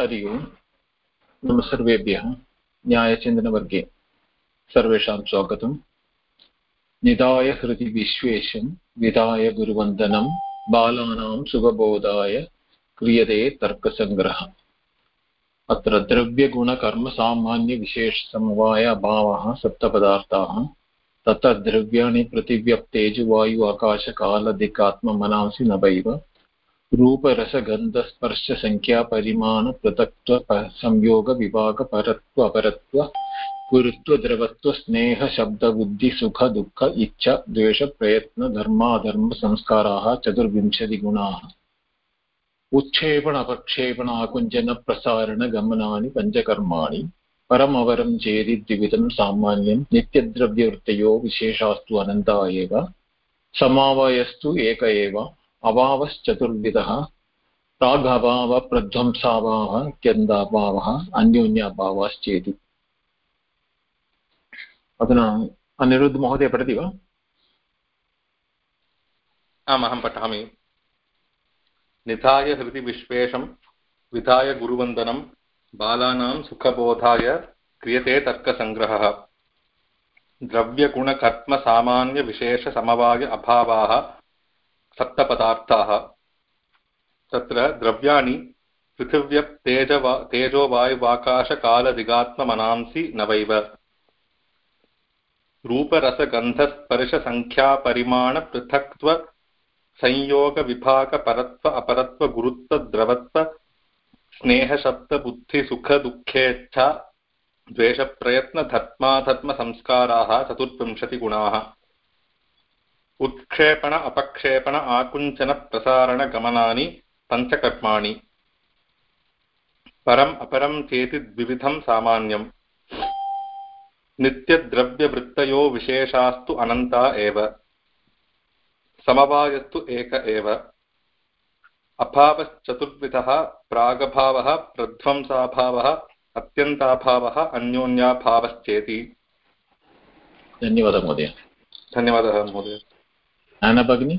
हरि ओम् नमः सर्वेभ्यः न्यायचिन्तनवर्गे, सर्वेषां स्वागतम्। निधाय हृदि विश्वेशं विधाय गुरुवन्दनं, बालानां सुखबोधाय क्रियते तर्कसङ्ग्रहः। अत्र द्रव्यगुणकर्मसामान्यविशेषसमवाय अभावः सप्तपदार्थाः। तत्र द्रव्याणि पृथिव्यप्तेजुवायु आकाशकालदिकात्ममनांसि नवैव। रूपरसगन्धस्पर्शसङ्ख्यापरिमाणपृथक्त्व संयोगविभागपरत्व अपरत्व गुरुत्वद्रवत्वस्नेहशब्दबुद्धिसुखदुःख इच्छा द्वेषप्रयत्नधर्माधर्मसंस्काराः चतुर्विंशतिगुणाः। उत्क्षेपण अपक्षेपण आकुञ्चनप्रसारणगमनानि पञ्चकर्माणि परमवरं चेदि द्विविधं सामान्यं नित्यद्रव्यवृत्तयो विशेषास्तु अनन्ता एव। समावयस्तु एक एव। अभावश्चतुर्विधः प्रागभावप्रध्वंसाभावः क्यन्दाभावः अन्योन्याभावश्चेति अधुना अनिरुद्धमहोदय पठति वा? आम्, अहं पठामि। निधाय हृदि विश्वेशं, विधाय गुरुवन्दनं, बालानां सुखबोधाय क्रियते तर्कसङ्ग्रहः। द्रव्यगुणकर्मसामान्यविशेषसमवाय अभावाः सप्तपदार्थाः। तत्र द्रव्याणि पृथिव्यप्तेजवा तेजोवायुवाकाशकालदिगात्ममनांसि नवैव रूपरसगन्धस्पर्शसङ्ख्यापरिमाणपृथक्त्व अपरत्वगुरुत्वद्रवत्व स्नेहशब्दबुद्धिसुखदुःखेच्छा द्वेषप्रयत्नधर्माधर्मसंस्काराः चतुर्विंशतिगुणाः। उत्क्षेपण अपक्षेपण आकुञ्चनप्रसारणगमनानि पञ्चकर्माणि। परम् अपरं चेति द्विविधं सामान्यम्। नित्यद्रव्यवृत्तयो विशेषास्तु अनन्ता एव। समवायस्तु एक एव। अभावश्चतुर्विधः प्रागभावः प्रध्वंसाभावः अत्यन्ताभावः अन्योन्याभावश्चेति। धन्यवादः महोदय। धन्यवादः महोदय। आना भगिनि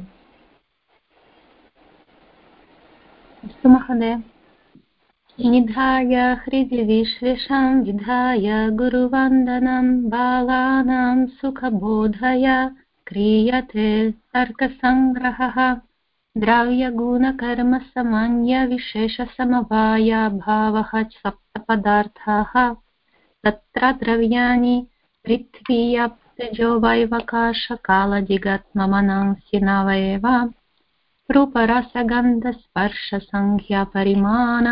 अस्तु महोदय निधाय हृदि विश्वेषां विधाय गुरुवन्दनं बालानां सुखबोधय क्रियते तर्कसङ्ग्रहः द्रव्यगुणकर्मसमान्यविशेषसमवायाभावः सप्तपदार्थाः तत्र द्रव्याणि पृथ्वीयप्तजो वैवकाशकालजिगत्ममनांसि नव एव रूपरसगन्धस्पर्शसङ्ख्यापरिमाण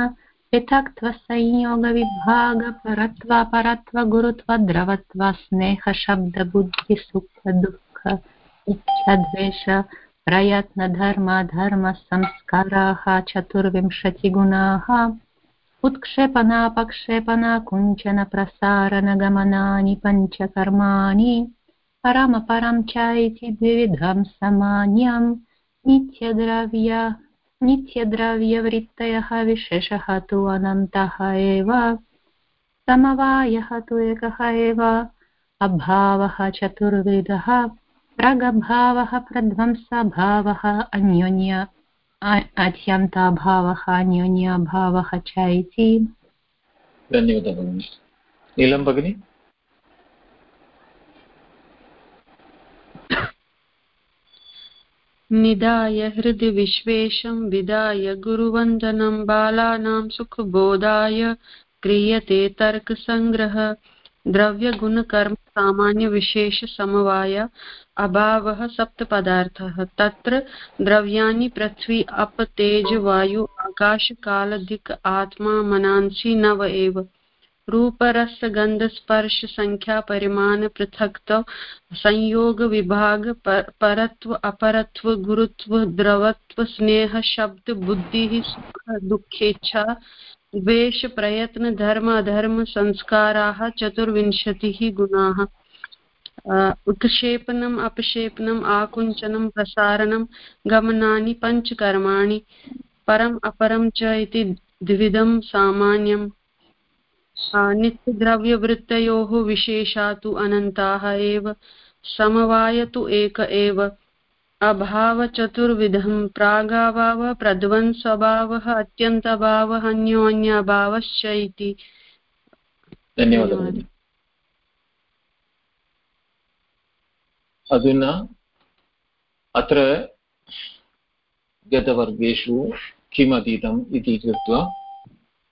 पृथक्त्वसंयोगविभागपरत्वापरत्वगुरुत्वद्रवत्व स्नेहशब्दबुद्धिसुखदुःख इच्छद्वेष प्रयत्नधर्मधर्मसंस्काराः चतुर्विंशतिगुणाः उत्क्षेपणापक्षेपणा कुञ्चनप्रसारणगमनानि पञ्चकर्माणि परमपरं च इति द्विविधं सामान्यं नित्यद्रव्य नित्यद्रव्यवृत्तयः विशेषः तु अनन्तः एव समवायः तु एकः एव अभावः चतुर्विधः प्रगभावः प्रध्वंसभावः अन्योन्य अत्यन्ताभावः अन्योन्याभावः च इति धन्यवादः भगिनि नीलं भगिनि निधाय हृदि विश्वेशं विदाय गुरुवन्दनं बालानां सुखबोधाय क्रियते तर्कसङ्ग्रह द्रव्यगुणकर्म, सामान्यविशेषसमवाय, अभावः सप्तपदार्थः। तत्र द्रव्याणि, पृथ्वी, अप, तेज, वायु आकाशकालदिक् आत्मा, मनांसि, नव एव। रूपरसगन्धस्पर्श संख्या परिमाण पृथक्त्व संयोग विभाग परत्व अपरत्व गुरुत्व द्रवत्व स्नेह शब्द बुद्धिः सुख दुःखेच्छा द्वेष प्रयत्न धर्म अधर्म संस्काराः चतुर्विंशतिः गुणाः। उत्क्षेपणम्, अपक्षेपणम् आकुञ्चनं प्रसारणं गमनानि, पञ्चकर्माणि, परम् अपरं च इति द्विविधं सामान्यम्। नित्यद्रव्यवृत्तयोः विशेषा तु अनन्ताः एव समवाय तु एक एव। अभावचतुर्विधं प्रागाभावः, प्रध्वंसभावः, अत्यन्तभावः, अन्योन्यभावश्च इति। धन्यवादः। अधुना अत्र गतवर्गेषु किम् इति कृत्वा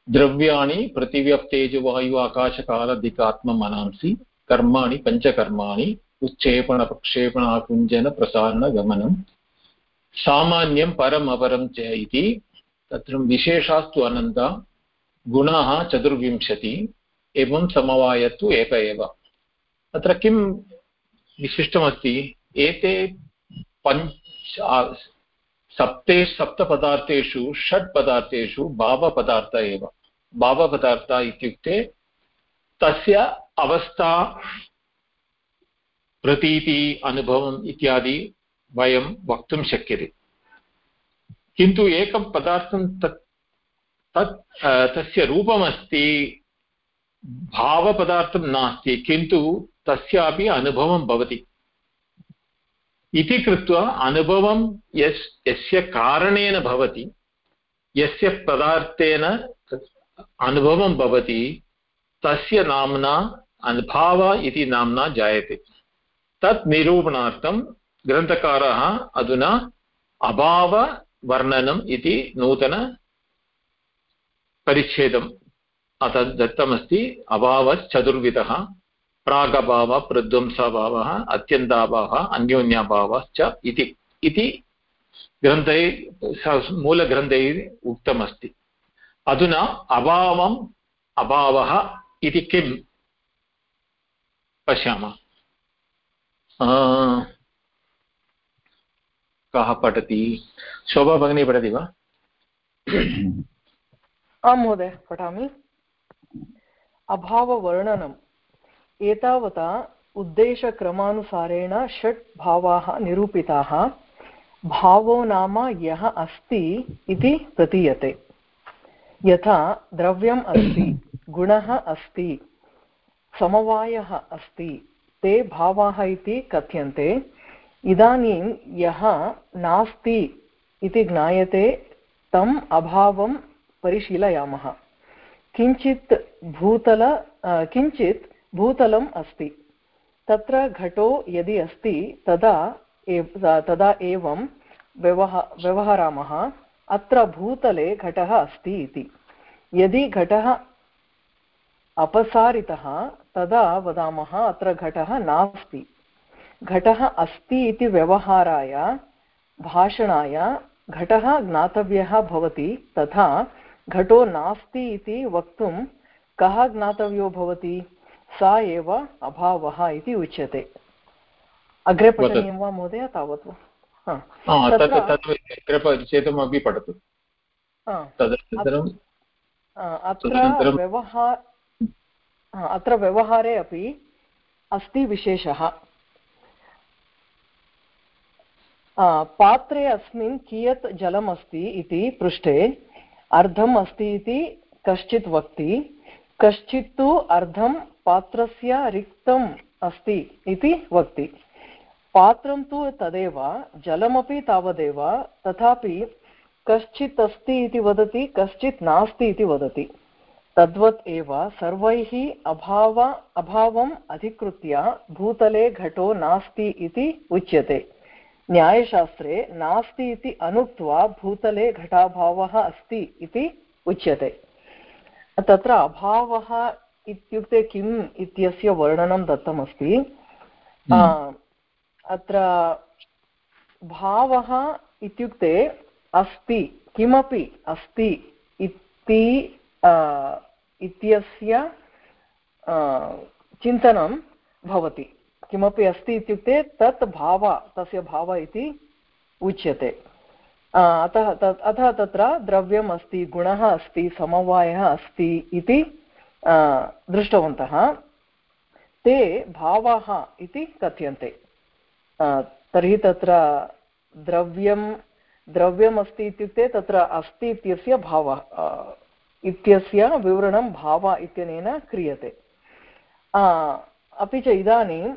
द्रव्याणि पृथिव्यप्तेजवायु आकाशकालादिकात्ममनांसि कर्माणि पञ्चकर्माणि उत्क्षेपणप्रक्षेपणाकुञ्जनप्रसारणगमनं सामान्यं परम् अपरं च इति। तत्र विशेषास्तु अनन्ता। गुणाः चतुर्विंशति। एवं समवायत्तु एक एव। अत्र किं विशिष्टमस्ति? एते पञ्च सप्ते, सप्तपदार्थेषु षट् पदार्थेषु भावपदार्थ एव। भावपदार्थ इत्युक्ते तस्य अवस्था प्रतीति, अनुभवम् इत्यादि वयं वक्तुं शक्यते। किन्तु एकं पदार्थं तत् तत् तस्य रूपमस्ति, भावपदार्थं नास्ति, किन्तु तस्यापि अनुभवं भवति। इति कृत्वा अनुभवं यस्, यस्य कारणेन भवति, यस्य पदार्थेन अनुभवं भवति, तस्य नाम्ना अनुभाव इति नाम्ना जायते। तत् निरूपणार्थं ग्रन्थकारः अधुना अभाववर्णनम् इति नूतनपरिच्छेदम् अतः दत्तमस्ति, अभावश्चतुर्विधः, प्रागभावः, प्रध्वंसाभावः, अत्यन्ताभावः अन्योन्याभावश्च इति। इति ग्रन्थैः मूलग्रन्थैः उक्तमस्ति। अधुना अभावम् अभावः इति किं पश्यामः। कः पठति? शोभा भगिनी पठति वा? आं महोदय, पठामि। अभाववर्णनम्। एतावता उद्देशक्रमानुसारेण षट् भावाः निरूपिताः। भावो नाम यः अस्ति इति प्रतीयते। यथा द्रव्यम् अस्ति, गुणः अस्ति, समवायः अस्ति, ते भावाः इति कथ्यन्ते। इदानीं यः नास्ति इति ज्ञायते, तम् अभावं परिशीलयामः। किञ्चित् भूतल किञ्चित् भूतलम् अस्ति। तत्र घटो यदि अस्ति, तदा तदा एवं व्यवह, व्यवहरामः। अत्र भूतले घटः अस्ति इति। यदि घटः अपसारितः, तदा वदामः, अत्र घटः नास्ति। घटः अस्ति इति व्यवहाराय, भाषणाय, घटः ज्ञातव्यः भवति, तथा घटो नास्ति इति वक्तुं कः ज्ञातव्यो भवति? सा एव अभावः इति उच्यते। अग्रे पठनीयं वा महोदय? तावत् अत्र व्यवहार अत्र व्यवहारे अपि अस्ति विशेषः. पात्रे अस्मिन् कियत् जलम् अस्ति इति पृष्टे अर्धम् अस्ति इति कश्चित् वक्ति कश्चित् तु अर्धं पात्रस्य रिक्तम् अस्ति इति वक्ति। पात्रं तु तदेव जलमपि तावदेव तथापि कश्चित् अस्ति इति वदति कश्चित् नास्ति इति वदति। तद्वत् एव सर्वैः अभाव अभावम् अधिकृत्य भूतले घटो नास्ति इति उच्यते। न्यायशास्त्रे नास्ति इति अनुक्त्वा भूतले घटाभावः अस्ति इति उच्यते। तत्र अभावः इत्युक्ते किम् इत्यस्य वर्णनं दत्तमस्ति? हम्म। अत्र भावः इत्युक्ते अस्ति, किमपि अस्ति इति इत्यस्य चिन्तनं भवति। किमपि अस्ति इत्युक्ते तत् भाव, तस्य भाव इति उच्यते। अतः तत्, अतः तत्र द्रव्यम् अस्ति, गुणः अस्ति, समवायः अस्ति इति दृष्टवन्तः। ते भावाः इति कथ्यन्ते। तर्हि तत्र द्रव्यं, द्रव्यमस्ति इत्युक्ते तत्र अस्ति इत्यस्य भावः इत्यस्य विवरणं भाव इत्यनेन क्रियते। अपि च इदानीं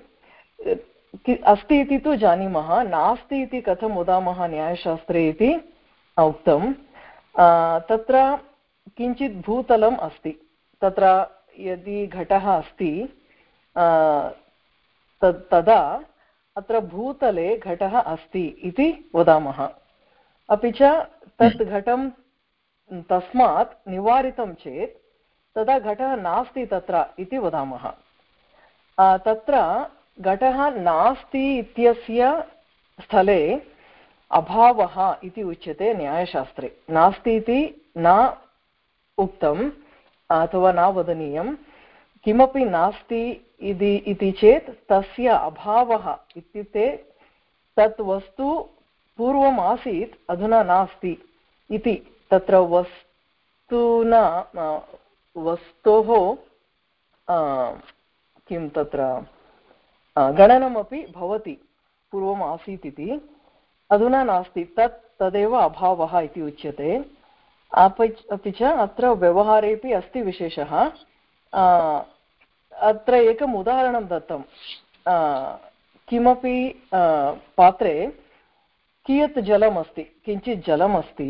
अस्ति इति तु जानीमः, नास्ति इति कथं वदामः न्यायशास्त्रे इति उक्तं। तत्र किञ्चित् भूतलम् अस्ति। तत्र यदि घटः अस्ति तदा अत्र भूतले घटः अस्ति इति वदामः। अपि च तत् घटं तस्मात् निवारितं चेत् तदा घटः नास्ति तत्र इति वदामः। तत्र घटः नास्ति इत्यस्य स्थले अभावः इति उच्यते न्यायशास्त्रे। नास्ति इति न उक्तम् अथवा न वदनीयं किमपि नास्ति इति इति चेत् तस्य अभावः इत्युक्ते तत् वस्तु पूर्वम् आसीत् अधुना नास्ति इति। तत्र वस्तुना वस्तोः किं तत्र गणनमपि भवति पूर्वम् आसीत् इति। अधुना नास्ति, तत् तदेव अभावः इति उच्यते। अपि च अत्र व्यवहारेपि अस्ति विशेषः। अत्र एकम् उदाहरणं दत्तं किमपि पात्रे कियत् जलमस्ति किञ्चित् जलमस्ति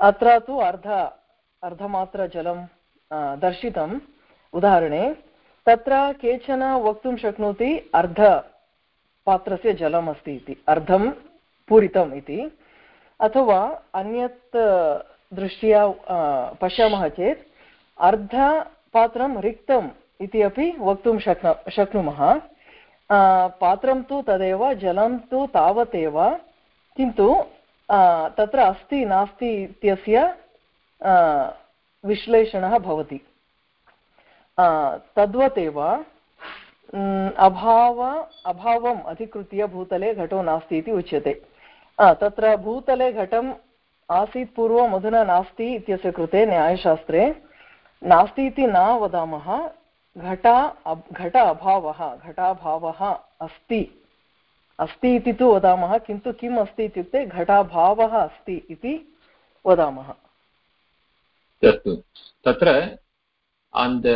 अत्र तु अर्ध अर्धमात्रजलं दर्शितम् उदाहरणे तत्र केचन वक्तुं शक्नोति अर्धपात्रस्य जलमस्ति इति अर्धं पूरितम् इति अथवा अन्यत् दृष्ट्या पश्यामः चेत् अर्ध अर्धपात्रं रिक्तम् इति अपि वक्तुं शक्न शक्नुमः। पात्रं तु तदेव जलं तु तावदेव किन्तु तत्र अस्ति नास्ति इत्यस्य विश्लेषणः भवति। आ, तद्वत् एव अभाव अभावम् अधिकृत्य भूतले घटो नास्ति इति उच्यते। तत्र भूतले घटम् आसीत् पूर्वम् अधुना नास्ति इत्यस्य कृते न्यायशास्त्रे नास्ति इति न वदामः घटा घट अभावः घटाभावः अस्ति। अस्ति इति तु वदामः किन्तु किम् अस्ति इत्युक्ते घटाभावः अस्ति इति वदामः। अस्तु। तत्र अन्द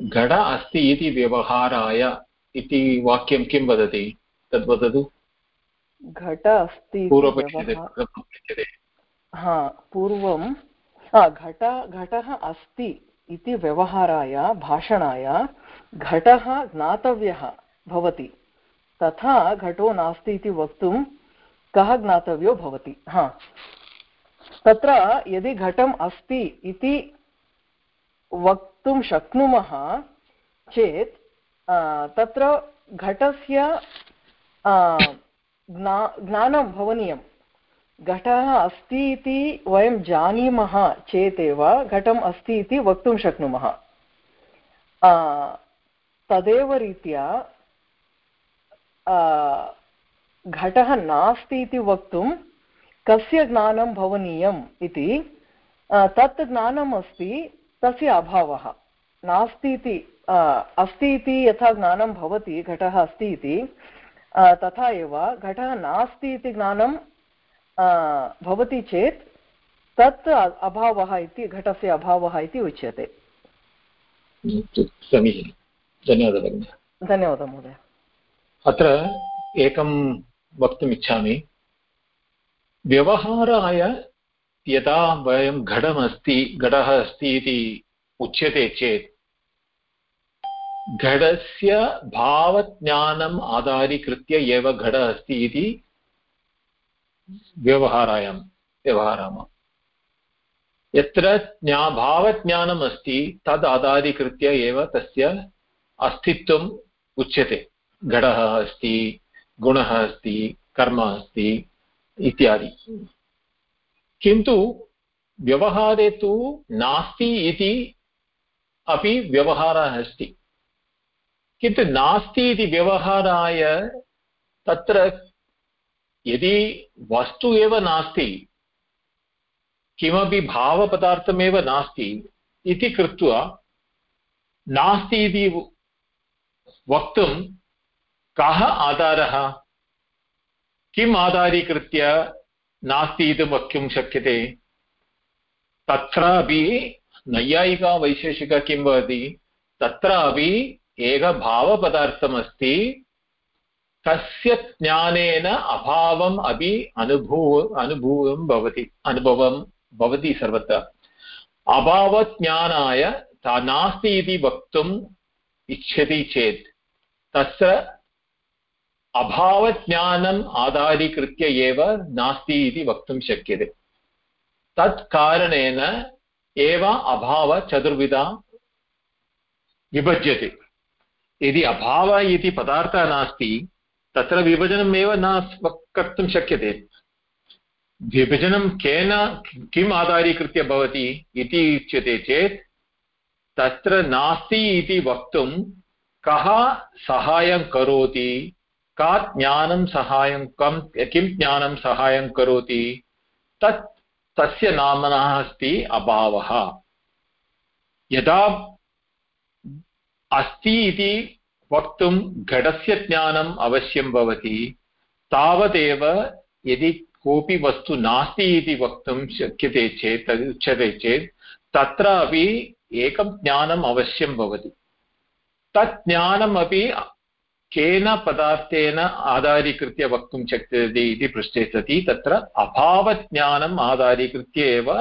घट अस्ति इति व्यवहाराय इति वाक्यं किं वदति? तद् वदतु। घट अस्ति इति पूर्वपक्षे व्यवहार- कथं लिख्यते? हा पूर्वं हा, घट घटः अस्ति। इति व्यवहाराय, भाषणाय, घटः ज्ञातव्यः भवति। तथा घटो नास्ति इति वक्तुं कः ज्ञातव्यो भवति? हा। तत्र यदि घटम् अस्ति इति वक्तुं शक्नुमः चेत् तत्र घटस्य ज्ञा, ज्ञानं भवनीयं घटः अस्ति इति वयं जानीमः चेदेव घटम् अस्ति इति वक्तुं शक्नुमः। तदेव रीत्या घटः नास्ति इति वक्तुं कस्य ज्ञानं भवनीयम् इति तत् ज्ञानम् अस्ति, तस्य अभावः। नास्ति इति अस्ति इति यथा ज्ञानं भवति, घटः अस्ति इति तथा एव घटः नास्ति इति ज्ञानं भवति चेत् तत् अभावः इति घटस्य अभावः इति उच्यते। समीचीनं। धन्यवादः भगिनि। धन्यवादः महोदय। अत्र एकं वक्तुम् इच्छामि। व्यवहाराय यदा वयं घटमस्ति घटः अस्ति इति उच्यते चेत् घटस्य भावज्ञानम् आधारीकृत्य एव घट अस्ति इति व्यवहारायां व्यवहारामः। यत्र ज्ञा भावज्ञानम् अस्ति, तद् आधारीकृत्य एव तस्य अस्तित्वम् उच्यते। घटः अस्ति, गुणः अस्ति, कर्म अस्ति, इत्यादि। किन्तु व्यवहारे तु नास्ति इति अपि व्यवहारः अस्ति। किन्तु नास्ति इति व्यवहाराय तत्र यदि वस्तु एव नास्ति, किमपि भावपदार्थमेव नास्ति इति कृत्वा नास्ति इति वक्तुं कः आधारः? किम् आधारीकृत्य नास्ति इति वक्तुं शक्यते? तत्रापि नैयायिका वैशेषिका किं वदति तत्रापि एकभावपदार्थमस्ति तस्य ज्ञानेन अभावम् अपि अनुभूव अनुभूवं भवति, अनुभवं भवति सर्वत्र। अभावज्ञानाय नास्ति इति वक्तुम् इच्छति चेत्, तस्य अभावज्ञानम् आधारीकृत्य एव नास्ति इति वक्तुं शक्यते। तत् कारणेन एव अभावचतुर्विधा विभज्यते। यदि अभावः इति पदार्थः नास्ति तत्र विभजनमेव न कर्तुं शक्यते। विभजनं केन किम् आधारीकृत्य भवति इति उच्यते चेत्, तत्र नास्ति इति वक्तुं कः सहायं करोति, का ज्ञानं सहायं कं, किं ज्ञानं सहायं करोति, तत् तस्य नाम्नः अस्ति अभावः। यदा अस्ति इति वक्तुं घटस्य ज्ञानम् अवश्यं भवति। तावदेव यदि कोऽपि वस्तु नास्ति इति वक्तुं शक्यते चेत् तद् उच्यते चेत् तत्र अपि एकं ज्ञानम् अवश्यं भवति। तत् ज्ञानमपि केन पदार्थेन आधारीकृत्य वक्तुं शक्यते इति पृष्टे सति तत्र अभावज्ञानम् आधारीकृत्य एव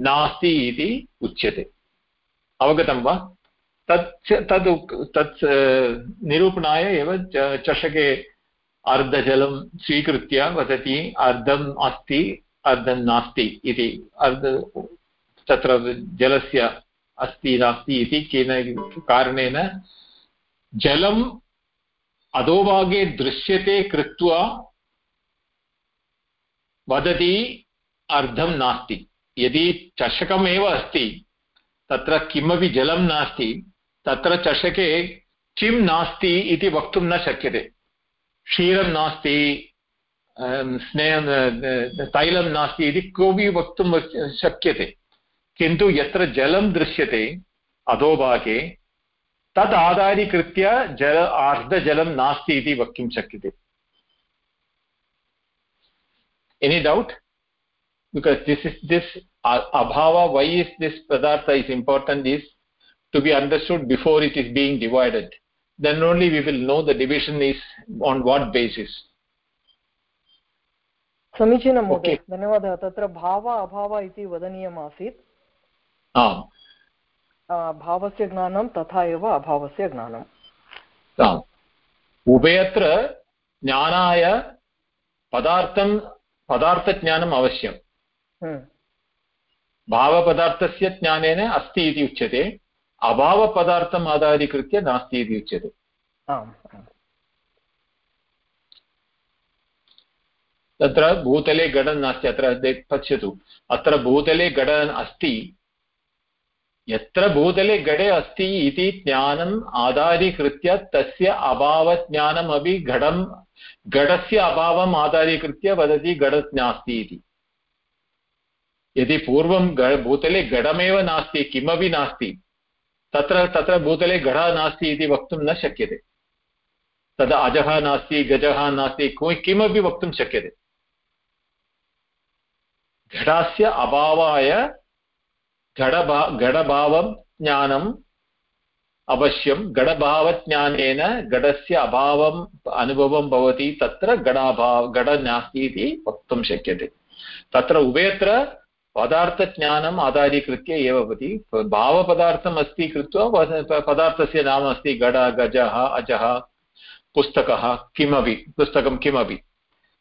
नास्ति इति उच्यते। अवगतं वा? तत् तद् तत् निरूपणाय एव चषके अर्धजलं स्वीकृत्य वदति, अर्धम् अस्ति, अर्धं नास्ति इति। अर्ध, तत्र जलस्य अस्ति, नास्ति इति केन कारणेन जलम् अधोभागे दृश्यते कृत्वा वदति, अर्धं नास्ति। यदि चषकमेव अस्ति, तत्र किमपि जलं नास्ति तत्र चषके किं नास्ति इति वक्तुं न शक्यते। क्षीरं नास्ति स्नेहं तैलं नास्ति इति कोऽपि वक्तुं शक्यते। किन्तु यत्र जलं दृश्यते अधोभागे, तत् आधारीकृत्य जल अर्धजलं नास्ति इति वक्तुं शक्यते। Any doubt because this is, this abhava why is this padartha is important is to be understood before it is being divided then only we will know the division is on what basis. समीचीनं महोदय धन्यवादः. तत्र भाव अभाव इति वदनीयमासीत्. आम्. भावस्य ज्ञानं तथा एव अभावस्य ज्ञानम्. उभयत्र ज्ञानाय पदार्थं पदार्थज्ञानम् अवश्यम्. हम्म। भावपदार्थस्य ज्ञानेन अस्ति इति उच्यते. अभावपदार्थम् आधारीकृत्य नास्ति इति उच्यते। आम् तत्र भूतले घटं नास्ति अत्र पश्यतु। अत्र भूतले घट अस्ति यत्र भूतले घटे अस्ति इति ज्ञानम् आधारीकृत्य तस्य अभावज्ञानमपि घटं घटस्य अभावम् आधारीकृत्य वदति घटत् नास्ति इति। यदि पूर्वं भूतले घटमेव नास्ति किमपि नास्ति तत्र तत्र भूतले घटः नास्ति इति वक्तुं न शक्यते। तदा अजः नास्ति, गजः नास्ति, किमपि वक्तुं शक्यते। घटस्य अभावाय घटभा, घटभावं ज्ञानम् अवश्यं, घटभावज्ञानेन घटस्य अभावम् अनुभवं भवति, तत्र घटाभाव घट नास्ति इति वक्तुं शक्यते। तत्र उभयत्र पदार्थज्ञानम् आधारीकृत्य एव भवति। भावपदार्थम् अस्ति कृत्वा पदार्थस्य नाम अस्ति गड, गजः अजः, पुस्तकः, किमपि, पुस्तकं किमपि।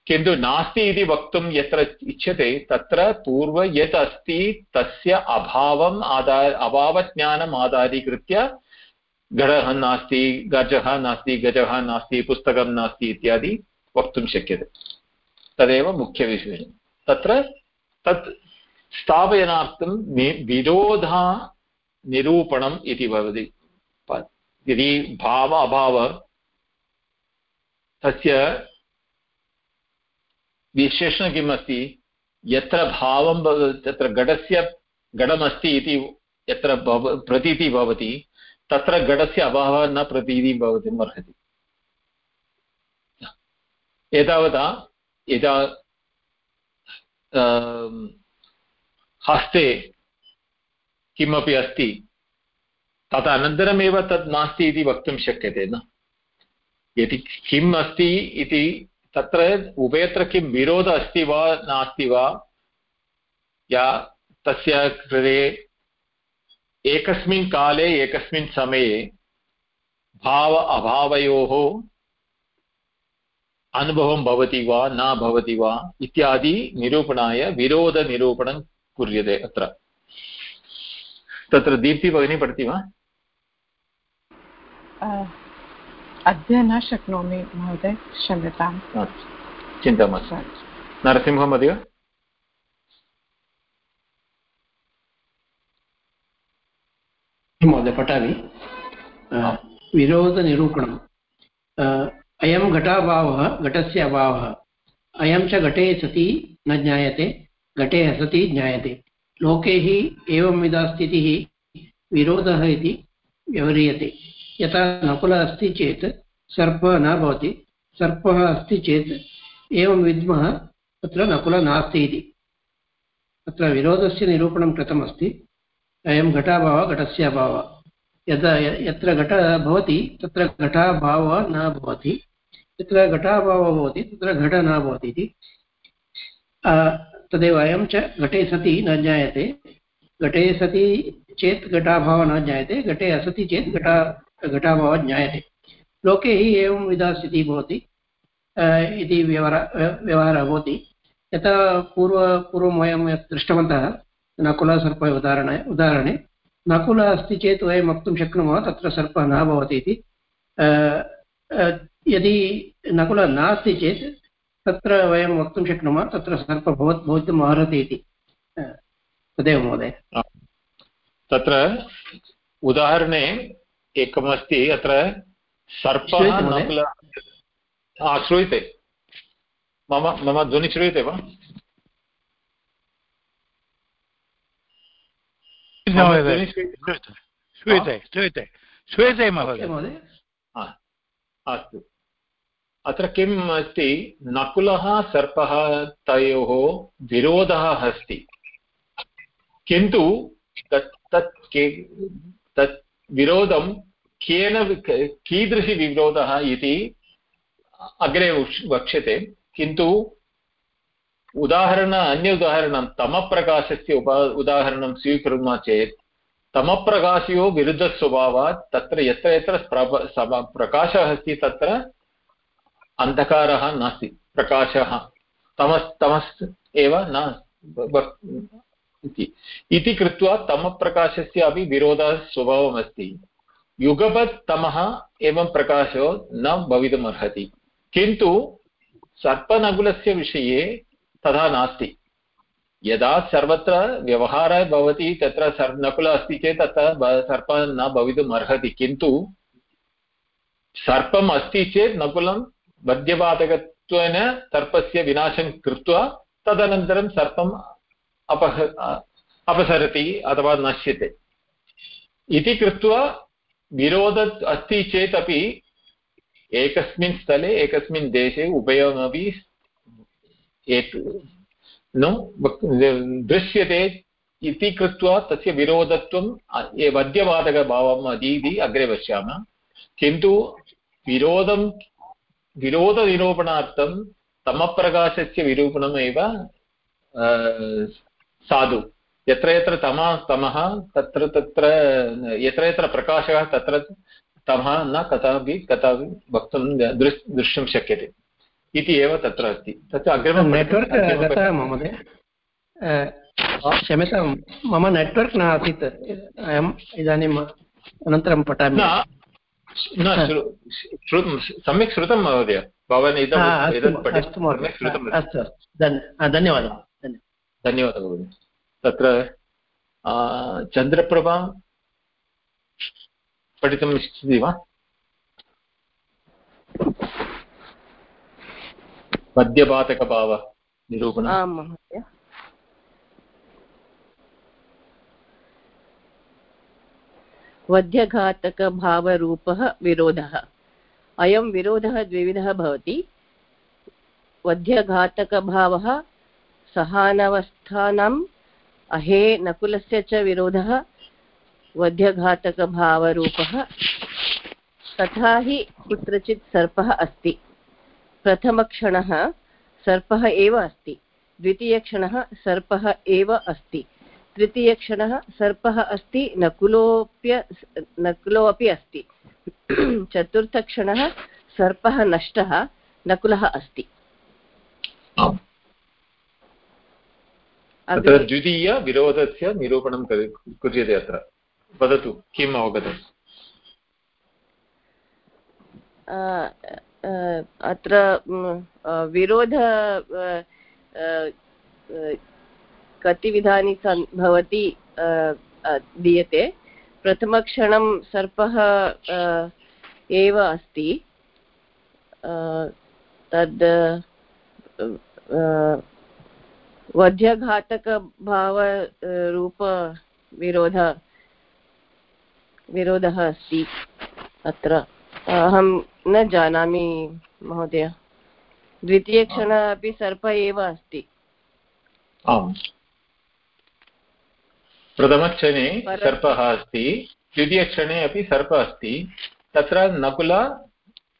किन्तु नास्ति इति वक्तुं यत्र इच्छते, तत्र पूर्व यत् अस्ति, तस्य अभावम् आधार अभावज्ञानम् आधारीकृत्य घटः नास्ति, गजः नास्ति गजः नास्ति, पुस्तकं नास्ति इत्यादि वक्तुं शक्यते। तदेव मुख्यविषयः। तत्र तत् स्थापनार्थं विरोधा निरूपणम् इति भवति। यदि भाव अभाव, तस्य विशेषणं किम् अस्ति? यत्र भावं तत्र घटस्य घटमस्ति इति यत्र भव प्रतीतिः भवति, तत्र घटस्य अभावः न प्रतीतिः भवितुम् अर्हति एतावता यदा हस्ते किमपि अस्ति तदनन्तरमेव तत् नास्ति इति वक्तुं शक्यते न? यदि किम् अस्ति इति तत्र उभयत्र किं विरोधः अस्ति वा नास्ति वा, या तस्य कृते एकस्मिन् काले, एकस्मिन् समये भाव अभावयोः अनुभवं भवति वा न भवति वा इत्यादि निरूपणाय विरोधनिरूपणं कुर्यते अत्र। तत्र दीप्ति भगिनी पठति वा? अद्य न शक्नोमि महोदय क्षम्यताम्। चिन्ता मास्तु। नरसिंहमहोदय महोदय? पठामि। विरोधनिरूपणम्। अयं घटाभावः घटस्य अभावः। अयं च घटे सति न ज्ञायते। घटे असति ज्ञायते। लोके हि एवंविधा स्थितिः विरोधः इति व्यवह्रियते यथा नकुलः अस्ति चेत् सर्पः न भवति, सर्पः अस्ति चेत् एवं विद्मः तत्र नकुलः नास्ति इति। अत्र विरोधस्य निरूपणं कृतमस्ति। अयं घटाभावः घटस्य अभावः। यदा यत्र घटः भवति, तत्र घटाभावः न भवति। यत्र घटाभावः भवति, तत्र घट न भवति इति। तदेव अयं च घटे सति न ज्ञायते। घटे सति चेत् घटाभावः न ज्ञायते, घटे असति चेत् घटा, घटाभावः ज्ञायते। लोके हि एवं विधा स्थितिः भवति इति व्यवहार व्यवहारः भवति। यथा पूर्व, पूर्वं वयं यत् दृष्टवन्तः नकुलसर्प उदाहरणे उदाहरणे, नकुलः अस्ति चेत् वयं वक्तुं शक्नुमः, तत्र सर्पः न भवति इति। यदि नकुलः नास्ति चेत् तत्र वयं वक्तुं शक्नुमः तत्र सर्पः भवत् भवितुम् अर्हति इति तदेव महोदय। तत्र उदाहरणे एकमस्ति अत्र सर्पः नकुलः श्रूयते। मम मम ध्वनिः श्रूयते वा? श्रूयते श्रूयते श्रूयते महोदय। अस्तु। अत्र किम् अस्ति? नकुलः सर्पः तयोः विरोधः अस्ति। किन्तु तत् तत् तत् विरोधं केन कीदृशविरोधः इति अग्रे वक्ष्यते। किन्तु उदाहरण अन्य उदाहरणं तमप्रकाशस्य उप उदाहरणं स्वीकुर्मः चेत्, तमप्रकाशयो विरुद्धस्वभावात् तत्र यत्र यत्र प्रकाशः अस्ति तत्र अन्धकारः नास्ति, प्रकाशः। तमस् तमस् एव न इति। इति कृत्वा तमप्रकाशस्य अपि विरोधः स्वभावमस्ति। युगपत् तमः एवं प्रकाशो न भवितुमर्हति। किन्तु सर्पनकुलस्य विषये तथा नास्ति। यदा सर्वत्र व्यवहारः भवति, तत्र सर् नकुलः अस्ति चेत् तत्र सर्पः न भवितुम् अर्हति किन्तु सर्पम् अस्ति चेत् नकुलं मध्यपातकत्वेन सर्पस्य विनाशं कृत्वा तदनन्तरं सर्पम् अपह, अपसरति अथवा नश्यते। इति कृत्वा विरोध अस्ति चेत् अपि एकस्मिन् स्थले, एकस्मिन् देशे उभयमपि दृश्यते इति कृत्वा तस्य विरोधत्वं मध्यवादकभावम् अतीति अग्रे पश्यामः। किन्तु विरोधं विरोधनिरूपणार्थं तमप्रकाशस्य निरूपणमेव साधु। यत्र यत्र तमः तमः तत्र तत्र यत्र यत्र प्रकाशः तत्र तमः न कदापि कदापि वक्तुं द्रष्टुं शक्यते। इति एव तत्र अस्ति। तत्र अग्रिमं नेट्वर्क् गतः महोदय। क्षम्यतां। मम नेट्वर्क् न आसीत्। अहम् इदानीम् अनन्तरं पठामि। न सम्यक् श्रुतं महोदय। भवान् अस्तु अस्तु धन्यवादः। धन्यवादः भगिनि। तत्र चन्द्रप्रभा पठितुम् इच्छति वा? मध्यपातकभावनिरूपणम् आं महोदय वध्यघातकभावरूपः विरोधः। अयं विरोधः द्विविधः भवति। वध्यघातकभावः सहानवस्थानम्, अहे नकुलस्य च विरोधः। वध्यघातकभावरूपः तथा हि कुत्रचित् सर्पः अस्ति। प्रथमक्षणः सर्पः एव अस्ति। द्वितीयक्षणः सर्पः एव अस्ति। तृतीयक्षणः सर्पः अस्ति नकुलोऽप्य नकुलोऽपि अस्ति। चतुर्थक्षणः सर्पः नष्टः नकुलः अस्ति। द्वितीयविरोधस्य निरूपणं कुर्यते अत्र। वदतु किम् अवगतम् अत्र विरोध कति विधानि सन् भवति दीयते। प्रथमक्षणं सर्पः एव अस्ति। तद् वध्यघातकभावरूपविरोध विरोधः अस्ति अत्र। अहं न जानामि महोदय। द्वितीयक्षणः अपि सर्प एव अस्ति। प्रथमक्षणे सर्पः अस्ति द्वितीयक्षणे अपि सर्पः अस्ति तत्र नकुल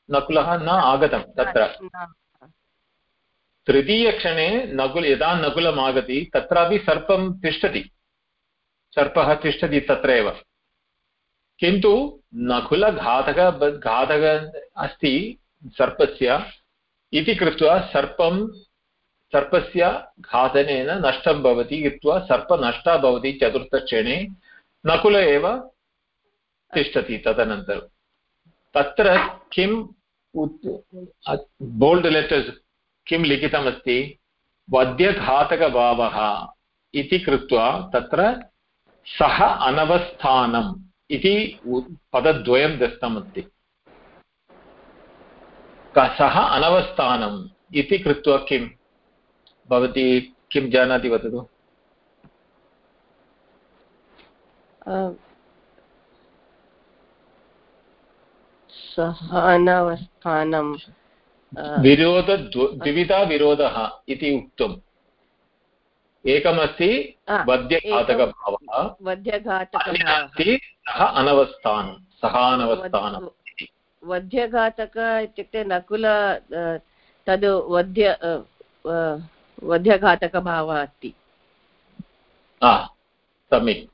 नकुलः न आगतं तत्र। तृतीयक्षणे नकुल यदा नकुलम् आगति तत्रापि सर्पं तिष्ठति। सर्पः तिष्ठति तत्रैव। किन्तु नकुलघातक घातक अस्ति सर्पस्य इति कृत्वा सर्पं सर्पस्य घातनेन नष्टं भवति कृत्वा सर्पनष्टा भवति चतुर्थक्षणे नकुल एव तिष्ठति तदनन्तरं। तत्र किं बोल्ड् लेटर्स् किं लिखितमस्ति? वद्यघातकभावः इति कृत्वा तत्र सः अनवस्थानम् इति पदद्वयं दत्तमस्ति। सः अनवस्थानम् इति कृत्वा किं भवती किं जानाति वदतु? सहनवस्थानं विरोध द्विविधा विरोधः इति उक्तम्। एकमस्ति वद्यघातकभावः वध्यघातकः सः अनवस्थानं सः अनवस्थानं वध्यघातक इत्युक्ते नकुल तद् वध्य वध्यघातकभावः अस्ति सम्यक्।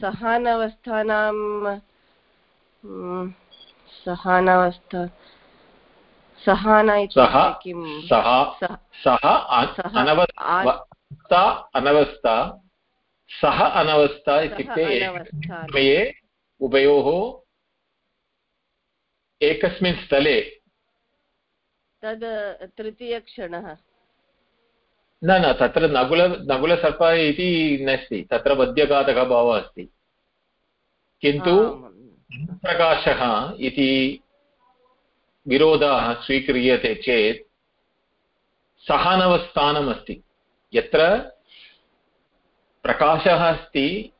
सहानवस्थानां सहानावस्था सहान किं सः अनवस्था अनवस्था सः अनवस्था इत्युक्ते समये उभयोः एकस्मिन् स्थले। तद् तृतीयक्षणः। न न तत्र नकुल नकुलसर्प इति नास्ति तत्र वद्यघातकः भावः अस्ति किन्तु प्रकाशः इति विरोधः स्वीक्रियते चेत् सहनवस्थानमस्ति। यत्र प्रकाशः अस्ति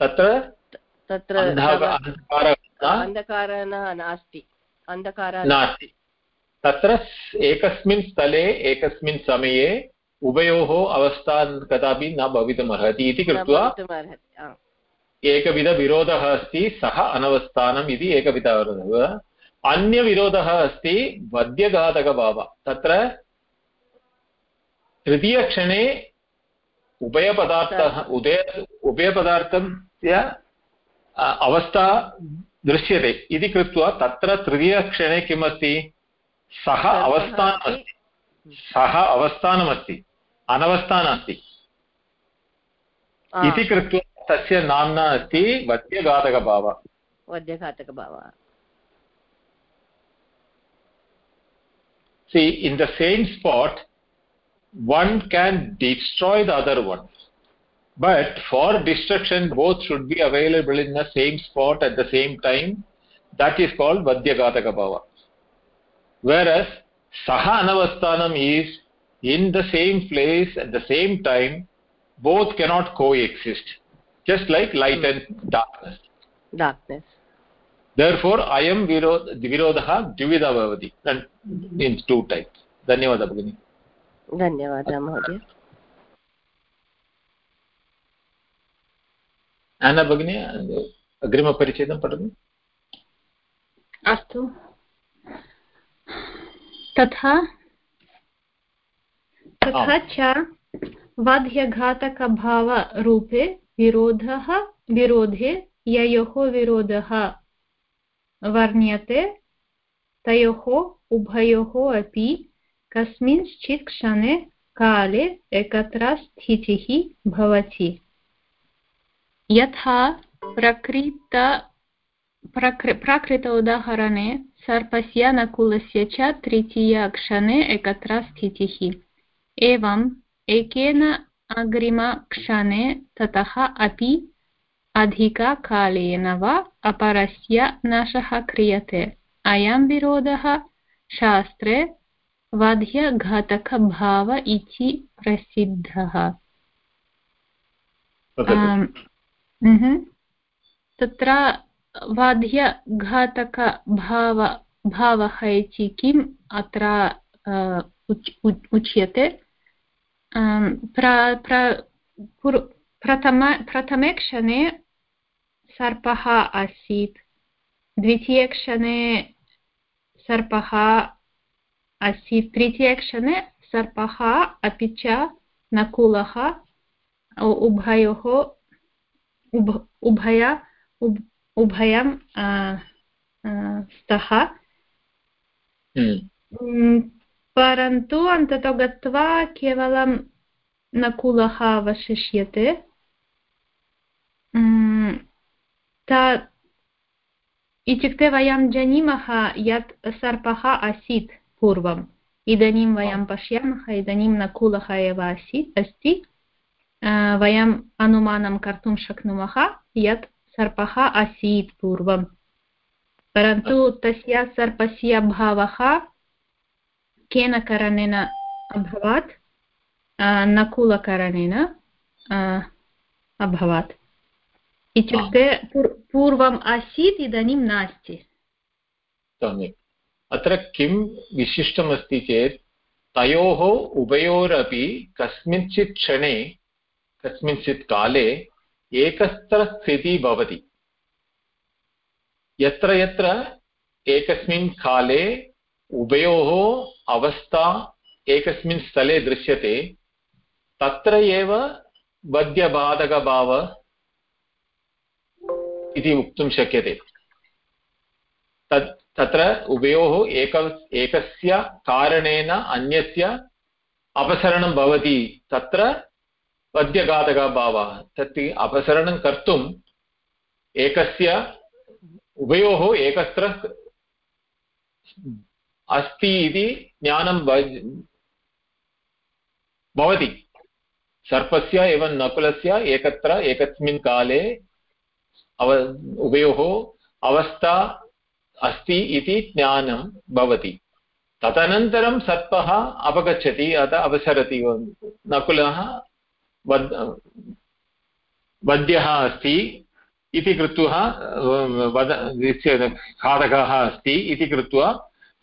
तत्र तत्र अन्धकारः नास्ति। अन्धकारः नास्ति। तत्र एकस्मिन् स्थले एकस्मिन् समये उभयोः अवस्था कदापि न भवितुमर्हति इति कृत्वा एकविधविरोधः अस्ति सः अनवस्थानम् इति एकविधविरोधः अन्यविरोधः अस्ति वद्यघातकभावः तत्र तृतीयक्षणे उभयपदार्थः उदय उभयपदार्थस्य अवस्था दृश्यते इति कृत्वा तत्र तृतीयक्षणे किमस्ति? सः अवस्थानम् अस्ति। सः अवस्थानमस्ति अनवस्था नास्ति इति कृत्वा तस्य नाम्ना अस्ति वद्यघातकभावः वद्यघातकभावः see in the same spot one can destroy the other one but for destruction both should be available in the same spot at the same time that is called vadyaghataka bhava whereas saha anavasthanam is in the same place at the same time both cannot coexist just like light and darkness darkness therefore ayam virod virodha dvivida bhavati in two types धन्यवादः भगिनि धन्यवादः महोदय आना भगिनी अग्रिमपरिच्छेदं पठतु अस्तु तथा तथा च वाद्यघातकभावरूपे विरोधः विरोधे ययोः विरोधः वर्ण्यते तयोः उभयोः अपि कस्मिंश्चित् क्षणे काले एकत्र स्थितिः भवति। यथा प्रकृत प्रकृ प्राकृत उदाहरणे सर्पस्य नकुलस्य च तृतीयक्षणे एकत्र स्थितिः। एवम् एकेन अग्रिमक्षणे ततः अपि अधिककालेन वा अपरस्य नाशः क्रियते। अयं विरोधः शास्त्रे वाध्यघातकभाव इति प्रसिद्धः। तत्र वाध्यघातकभाव भावः इति किम् अत्र उच्यते? प्रथम प्रथमे क्षणे सर्पः आसीत् द्वितीयक्षणे सर्पः आसीत् तृतीयक्षणे सर्पः अपि च नकुलः उभयोः उभ उभय उभ उभयं स्तः परन्तु अन्ततो गत्वा केवलं नकुलः अवशिष्यते इत्युक्ते वयं जानीमः यत् सर्पः आसीत् पूर्वम् इदानीं वयं पश्यामः इदानीं नकुलः एव आसीत् अस्ति वयम् अनुमानं कर्तुं शक्नुमः यत् सर्पः आसीत् पूर्वं परन्तु तस्य सर्पस्य भावः केन कारणेन अभवत् नकुलकरणेन अभवत् इत्युक्ते पूर्वम् आसीत् इदानीं नास्ति सम्यक् अत्र किं विशिष्टमस्ति चेत् तयोः उभयोरपि कस्मिंश्चित् क्षणे कस्मिंश्चित् काले एकस्त्रस्थितिः भवति यत्र यत्र एकस्मिन् काले उभयोः अवस्था एकस्मिन् स्थले दृश्यते तत्र एव बध्यबाधकभाव इति वक्तुं शक्यते। तत्, तत्र उभयोः एक एकस्य कारणेन अन्यस्य अपसरणं भवति। तत्र पद्यघातकभावः तत् अपसरणं कर्तुम् एकस्य, उभयोः एकत्र अस्ति इति ज्ञानं भवति। सर्पस्य एवं नकुलस्य एकत्र, एकस्मिन् काले अव उभयोः अवस्था अस्ति इति ज्ञानं भवति। तदनन्तरं सर्पः अपगच्छति, अतः अवसरति। नकुलः वद् वद्यः अस्ति इति कृत्वा, वद अस्ति इति कृत्वा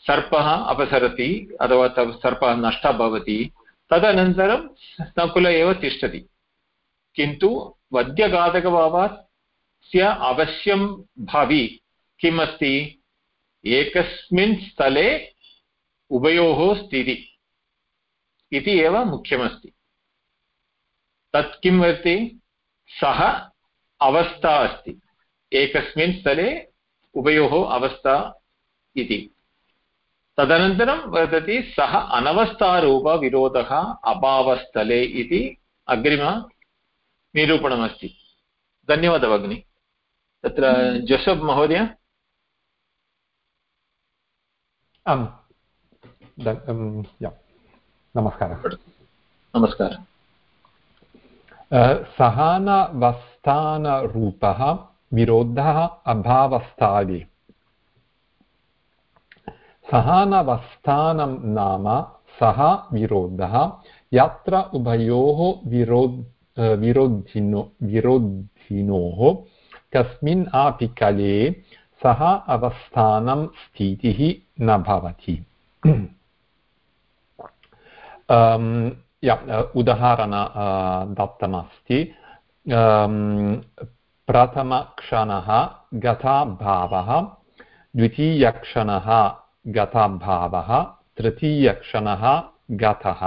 सर्पः अपसरति अथवा सर्पः नष्टः भवति, तदनन्तरं नकुल एव तिष्ठति। किन्तु वद्यघातकभावात् स्य अवश्यं भावि किम् अस्ति एकस्मिन् स्थले उभयोः स्थितिः इति एव मुख्यमस्ति। तत् किं वदति? सः अवस्था अस्ति। एकस्मिन् स्थले उभयोः अवस्था इति। तदनन्तरं वदति सः अनवस्थारूपविरोधः अभावस्थले इति अग्रिमनिरूपणमस्ति धन्यवादः भगिनि। तत्र जोसफ् महोदय? आम्। नमस्कारः। नमस्कारः। सहानवस्थानरूपः विरोधः अभावस्थादि सहानवस्थानं नाम सः विरोधः यत्र उभयोः विरोध विरोधिनो विरोधिनोः कस्मिन् अपि काले सः अवस्थानं स्थितिः न भवति उदाहरण दत्तमस्ति प्रथमक्षणः गताभावः द्वितीयक्षणः गतभावः तृतीयक्षणः गतः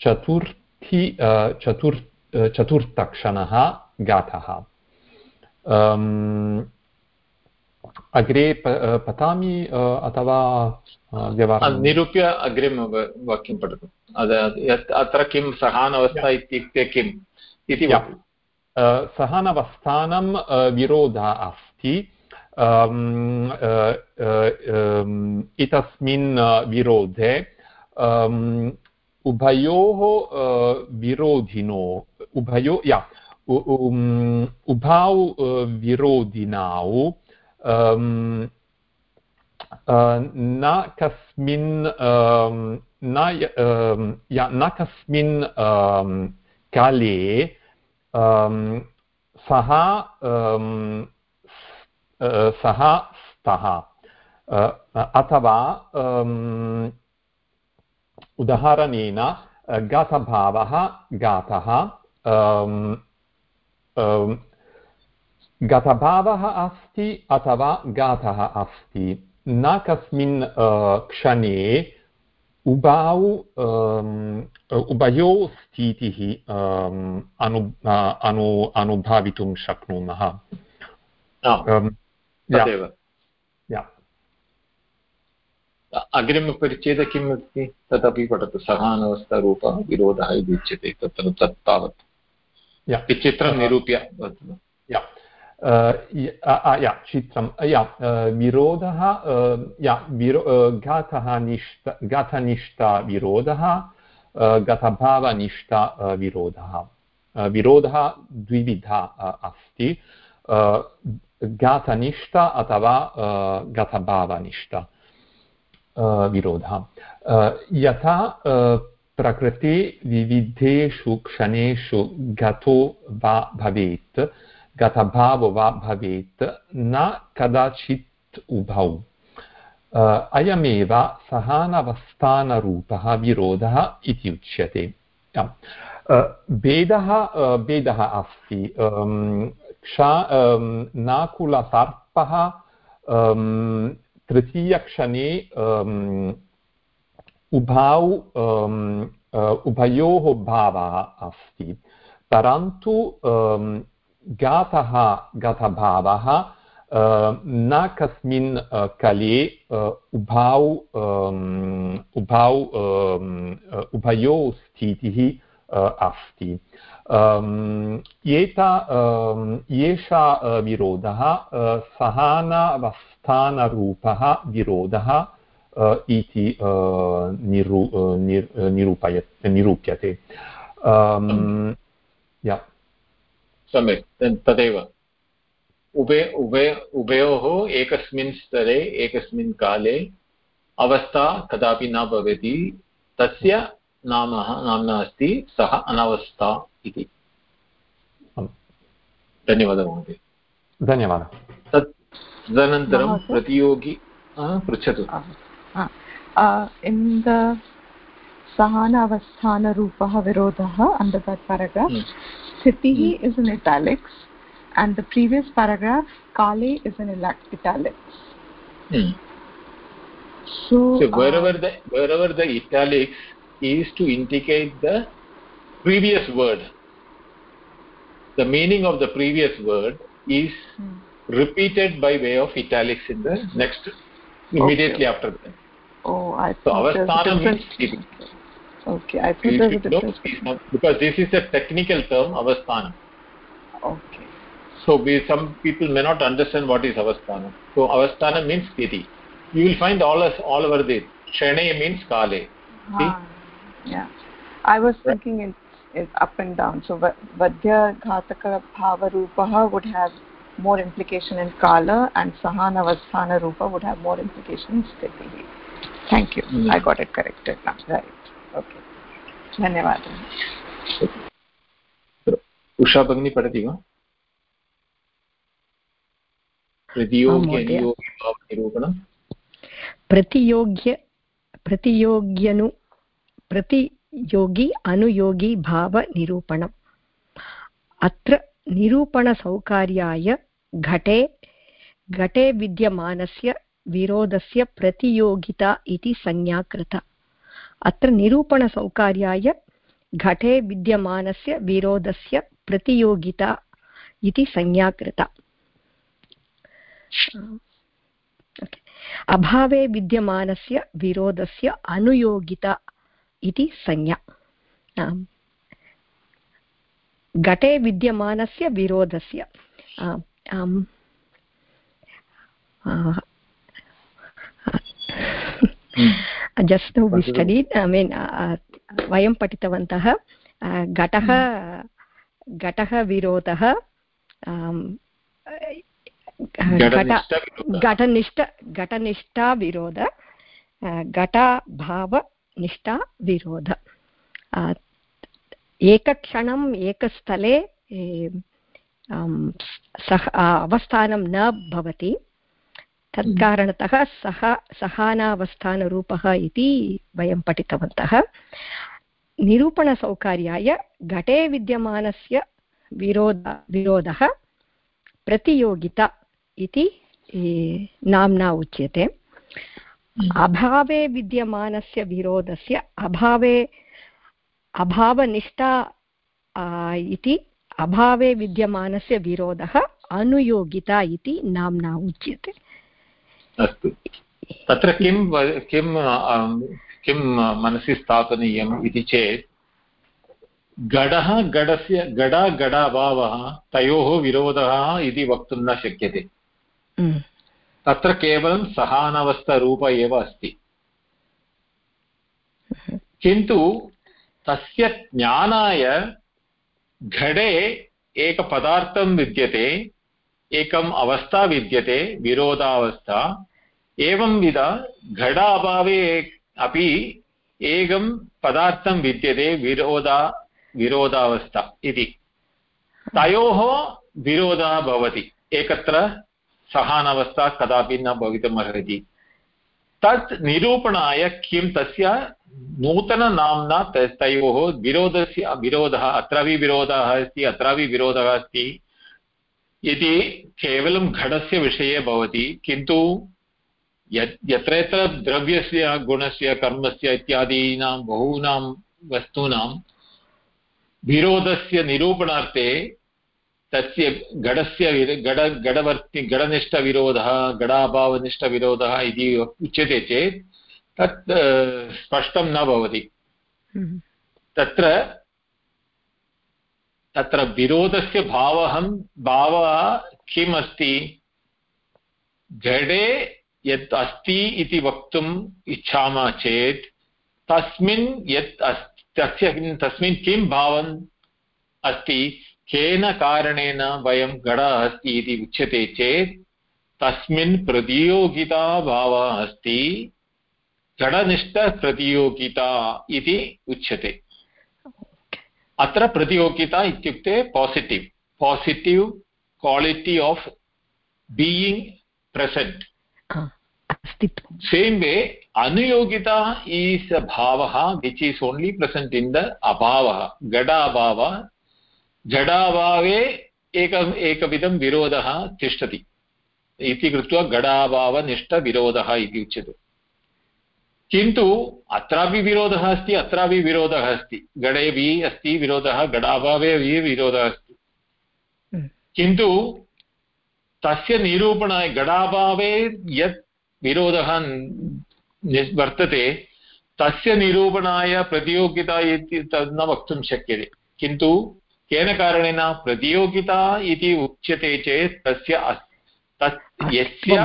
चतुर्थी चतुर् चतुर्थक्षणः गतः। अग्रे पठामि अथवा निरूप्य अग्रिम वाक्यं पठतु। अत्र किं सहानवस्था इत्युक्ते किम् इति सहानवस्थानं विरोधः अस्ति। इतस्मिन् विरोधे उभयोः विरोधिनो उभयो या उभौ विरोधिनौ न कस्मिन् न कस्मिन् काले सः सः स्तः। अथवा उदाहरणेन गतभावः गातः। गतभावः अस्ति अथवा गातः अस्ति। न कस्मिन् क्षणे उभौ उभयोः स्थितिः अनु अनु अनुभावितुं शक्नुमः। अग्रिमपरिच्छेदे किम् अस्ति तदपि पठतु सहानवस्थारूपः विरोधः इति उच्यते तत्र तत् तावत् चित्रं निरूप्य या चित्रं या विरोधः या विरो घातः निष्ठ घातनिष्ठा विरोधः गतभावनिष्ठा विरोधः विरोधः द्विविधा अस्ति घातनिष्ठा अथवा गतभावनिष्ठा विरोधः यथा प्रकृते विविधेषु क्षणेषु गतो वा भवेत् गतभावो वा भवेत् न कदाचित् उभौ अयमेव सहानवस्थानरूपः विरोधः इति उच्यते भेदः भेदः अस्तिक्षा नाकुलसर्पः तृतीयक्षणे उभौ उभयोः भावः अस्ति। परन्तु गातः, गतभावः न कस्मिन् कले उभौ उभौ उभयोः स्थितिः अस्ति। एता एषा विरोधः सहानावस्थानरूपः विरोधः इति निरू निरूपय निरूप्यते सम्यक् तदेव। उभे उभे, उभयोः एकस्मिन् स्तरे, एकस्मिन् काले अवस्था कदापि न भवति। तस्य नाम नाम्ना अस्ति सः अनवस्था। इति धन्यवादः महोदय धन्यवादः तत् तदनन्तरं प्रतियोगी पृच्छतु in the sahana avasthana rupaha virodha under that paragraph sthitihi is in italics and the previous paragraph kale is in italics hmm. so, so wherever uh, the wherever the italics is to indicate the previous word the meaning of the previous word is hmm. repeated by way of italics in the next immediately okay. after that. Oh i so avasthana means sleeping okay i think there's a difference. because this is a technical term avasthana okay. So we some people may not understand what is avasthana so avasthana means sthiti. You will find all us all over there shane means kale. Ah, yeah. I was thinking it's, it's up and down so vadya ghataka bhava rupaha would have more implication in kala and sahana avasthana rupa would have more implication in sthiti thank you mm -hmm. i got it corrected now right okay धन्यवादः उषा भगिनी पठति वा प्रतियोग्यनिरूपणं प्रतियोग्य प्रतियोग्यनु प्रतियोगि अनुयोगी भावनिरूपणम् अत्र निरूपणसौकार्याय घटे घटे विद्यमानस्य विरोधस्य प्रतियोगिता इति संज्ञा कृता। अत्र निरूपणसौकार्याय घटे विद्यमानस्य विरोधस्य प्रतियोगिता इति संज्ञा कृता। अभावे विद्यमानस्य विरोधस्य अनुयोगिता इति संज्ञा। घटे विद्यमानस्य विरोधस्य। Just we study I mean वयं पठितवन्तः घटः घटः विरोधः घटनिष्ठ घटनिष्ठा विरोध घटाभावनिष्ठा विरोध। एकक्षणम् एकस्थले सः अवस्थानं न भवति। तत्कारणतः सः सहानावस्थानरूपः इति वयं पठितवन्तः। निरूपणसौकर्याय घटे विद्यमानस्य विरोध, विरोधः प्रतियोगिता इति नाम्ना उच्यते। अभावे विद्यमानस्य विरोधस्य अभावे अभावनिष्ठा इति अभावे विद्यमानस्य विरोधः अनुयोगिता इति नाम्ना उच्यते। अस्तु। तत्र किं किं किं मनसि स्थापनीयम् इति चेत् गडः गडस्य गडा गडाभावः तयोः विरोधः इति वक्तुं न शक्यते। तत्र केवलं सहानवस्थरूप एव अस्ति। किन्तु तस्य ज्ञानाय घटे एकपदार्थं विद्यते, एकम् अवस्था विद्यते, विरोधावस्था एवंविध घट अभावे अपि एकं पदार्थं विद्यते विरोधा विरोधावस्था इति। तयोः विरोधः भवति। एकत्र सहानवस्था कदापि न भवितुमर्हति तत् निरूपणाय किं तस्य नूतननाम्ना तयोः विरोधस्य, विरोधः, अत्रापि विरोधः अस्ति, अत्रापि विरोधः अस्ति इति केवलं घटस्य विषये भवति, किन्तु यत्र यत्र द्रव्यस्य, गुणस्य, कर्मस्य इत्यादीनां, बहूनां वस्तूनां विरोधस्य निरूपणार्थे तस्य गडस्य गड गडवर्ति गडनिष्ठविरोधः गडाभावनिष्ठविरोधः इति उच्यते चेत् तत् स्पष्टं न भवति। तत्र तत्र विरोधस्य भावः भावः किम् अस्ति? घटे यत् अस्ति इति वक्तुम् इच्छामः चेत् तस्मिन् यत् अस्ति तस्य तस्मिन् किं भावम् अस्ति? केन कारणेन वयं घटः अस्ति इति उच्यते चेत् तस्मिन् प्रतियोगिताभावः अस्ति। घटनिष्ठप्रतियोगिता इति उच्यते। अत्र प्रतियोगिता इत्युक्ते positive positive quality of being present same way anuyogita is a bhavaha which is only present in the abhava gada abhava जडाभावे एकम् एकविधं विरोधः तिष्ठति। इति कृत्वा गडाभावनिष्ठविरोधः इति उच्यते। किन्तु अत्रापि विरोधः अस्ति अत्रापि विरोधः अस्ति। गडे वि अस्ति विरोधः गडाभावे वि विरोधः अस्ति। किन्तु तस्य निरूपणाय गडाभावे यत् विरोधः वर्तते तस्य निरूपणाय प्रतियोगिता इति तद् न वक्तुं शक्यते। किन्तु केन कारणेन प्रतियोगिता इति उच्यते चेत् तस्य यस्य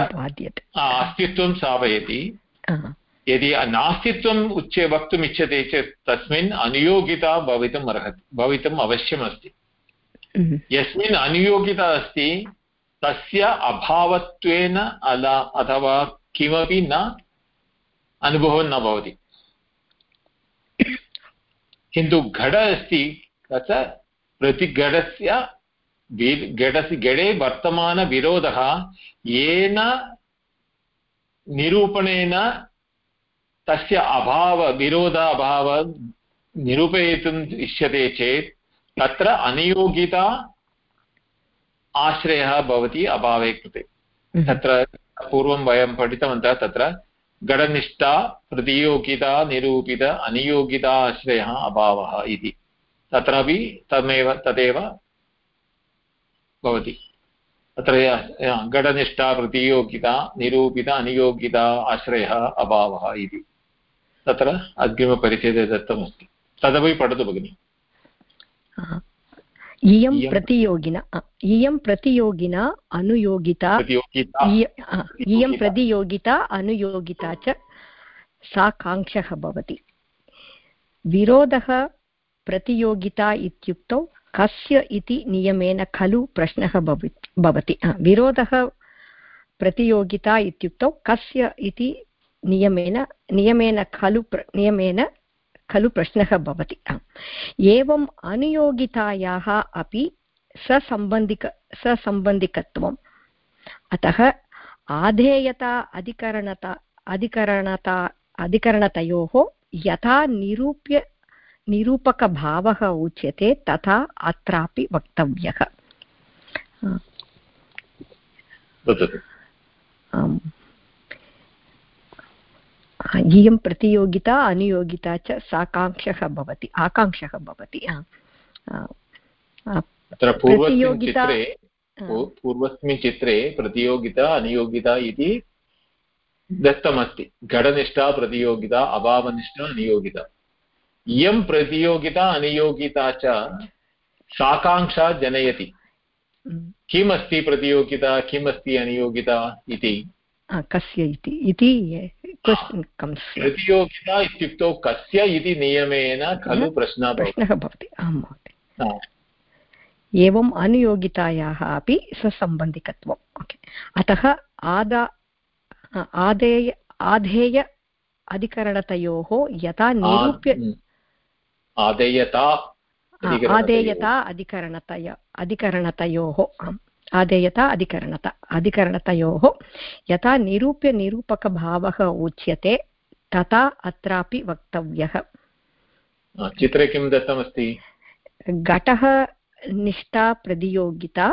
अस्तित्वं स्थापयति। यदि नास्तित्वम् उच्य वक्तुम् इच्छते चेत् तस्मिन् अनुयोगिता भवितुम् अर्हति भवितुम् अवश्यम् अस्ति यस्मिन् अनुयोगिता अस्ति तस्य अभावत्वेन अल अथवा किमपि न अनुभवः न भवति। किन्तु घट अस्ति तत् प्रतिघटस्य घटस्य घटे वर्तमानविरोधः येन निरूपणेन तस्य अभाव विरोध अभाव निरूपयितुम् इष्यते चेत् तत्र अनियोगिता आश्रयः भवति अभावे कृते तत्र पूर्वं वयं पठितवन्तः तत्र गडनिष्ठा प्रतियोगिता निरूपित अनियोगिता आश्रयः अभावः इति तत्रापि तमेव तदेव भवति। तत्र गडनिष्ठा प्रतियोगिता निरूपित अनियोगिता आश्रयः अभावः इति। तत्र अग्रिमपरिच्छेदे दत्तमस्ति। तदपि पठतु भगिनि। इयं प्रतियोगिना इयं प्रतियोगिना अनुयोगिता इयं प्रतियोगिता अनुयोगिता च साकाङ्क्षः भवति। विरोधः प्रतियोगिता इत्युक्तौ कस्य इति नियमेन खलु प्रश्नः भवति विरोधः प्रतियोगिता इत्युक्तौ कस्य इति नियमेन नियमेन खलु नियमेन खलु प्रश्नः भवति। एवम् अनुयोगितायाः अपि ससम्बन्धिक, ससम्बन्धिकत्वम्। अतः आधेयता, अधिकरणता अधिकरणता, अधिकरणतयोः यथा निरूप्य निरूपकभावः उच्यते तथा अत्रापि वक्तव्यः। इयं प्रतियोगिता अनुयोगिता च साकाङ्क्षः भवति आकाङ्क्षः भवति प्रतियोगिता पूर्वस्मिन् चित्रे प्रतियोगिता अनुयोगिता इति दत्तमस्ति। घटनिष्ठा प्रतियोगिता अभावनिष्ठा अनुयोगिता। इयं प्रतियोगिता अनुयोगिता च साकाङ्क्षा जनयति। किम् अस्ति प्रतियोगिता किम् अस्ति अनुयोगिता इति? कस्य इति? इति प्रतियोगिता इत्युक्तौ कस्य इति नियमेन खलु प्रश्नः प्रश्नः भवति। आं महोदय। एवम् अनुयोगितायाः अपि ससम्बन्धिकत्वम्। ओके। अतः आदा आदेय आधेय अधिकरणतयोः यथा निरूप्य आदेयता आदेयता अधिकरणतय अधिकरणतयोः आम् आदेयता अधिकरणता अधिकरणतयोः यथा निरूप्य निरूपकभावः उच्यते तथा अत्रापि वक्तव्यः। चित्रे किं दत्तमस्ति? घटः निष्ठा प्रतियोगिता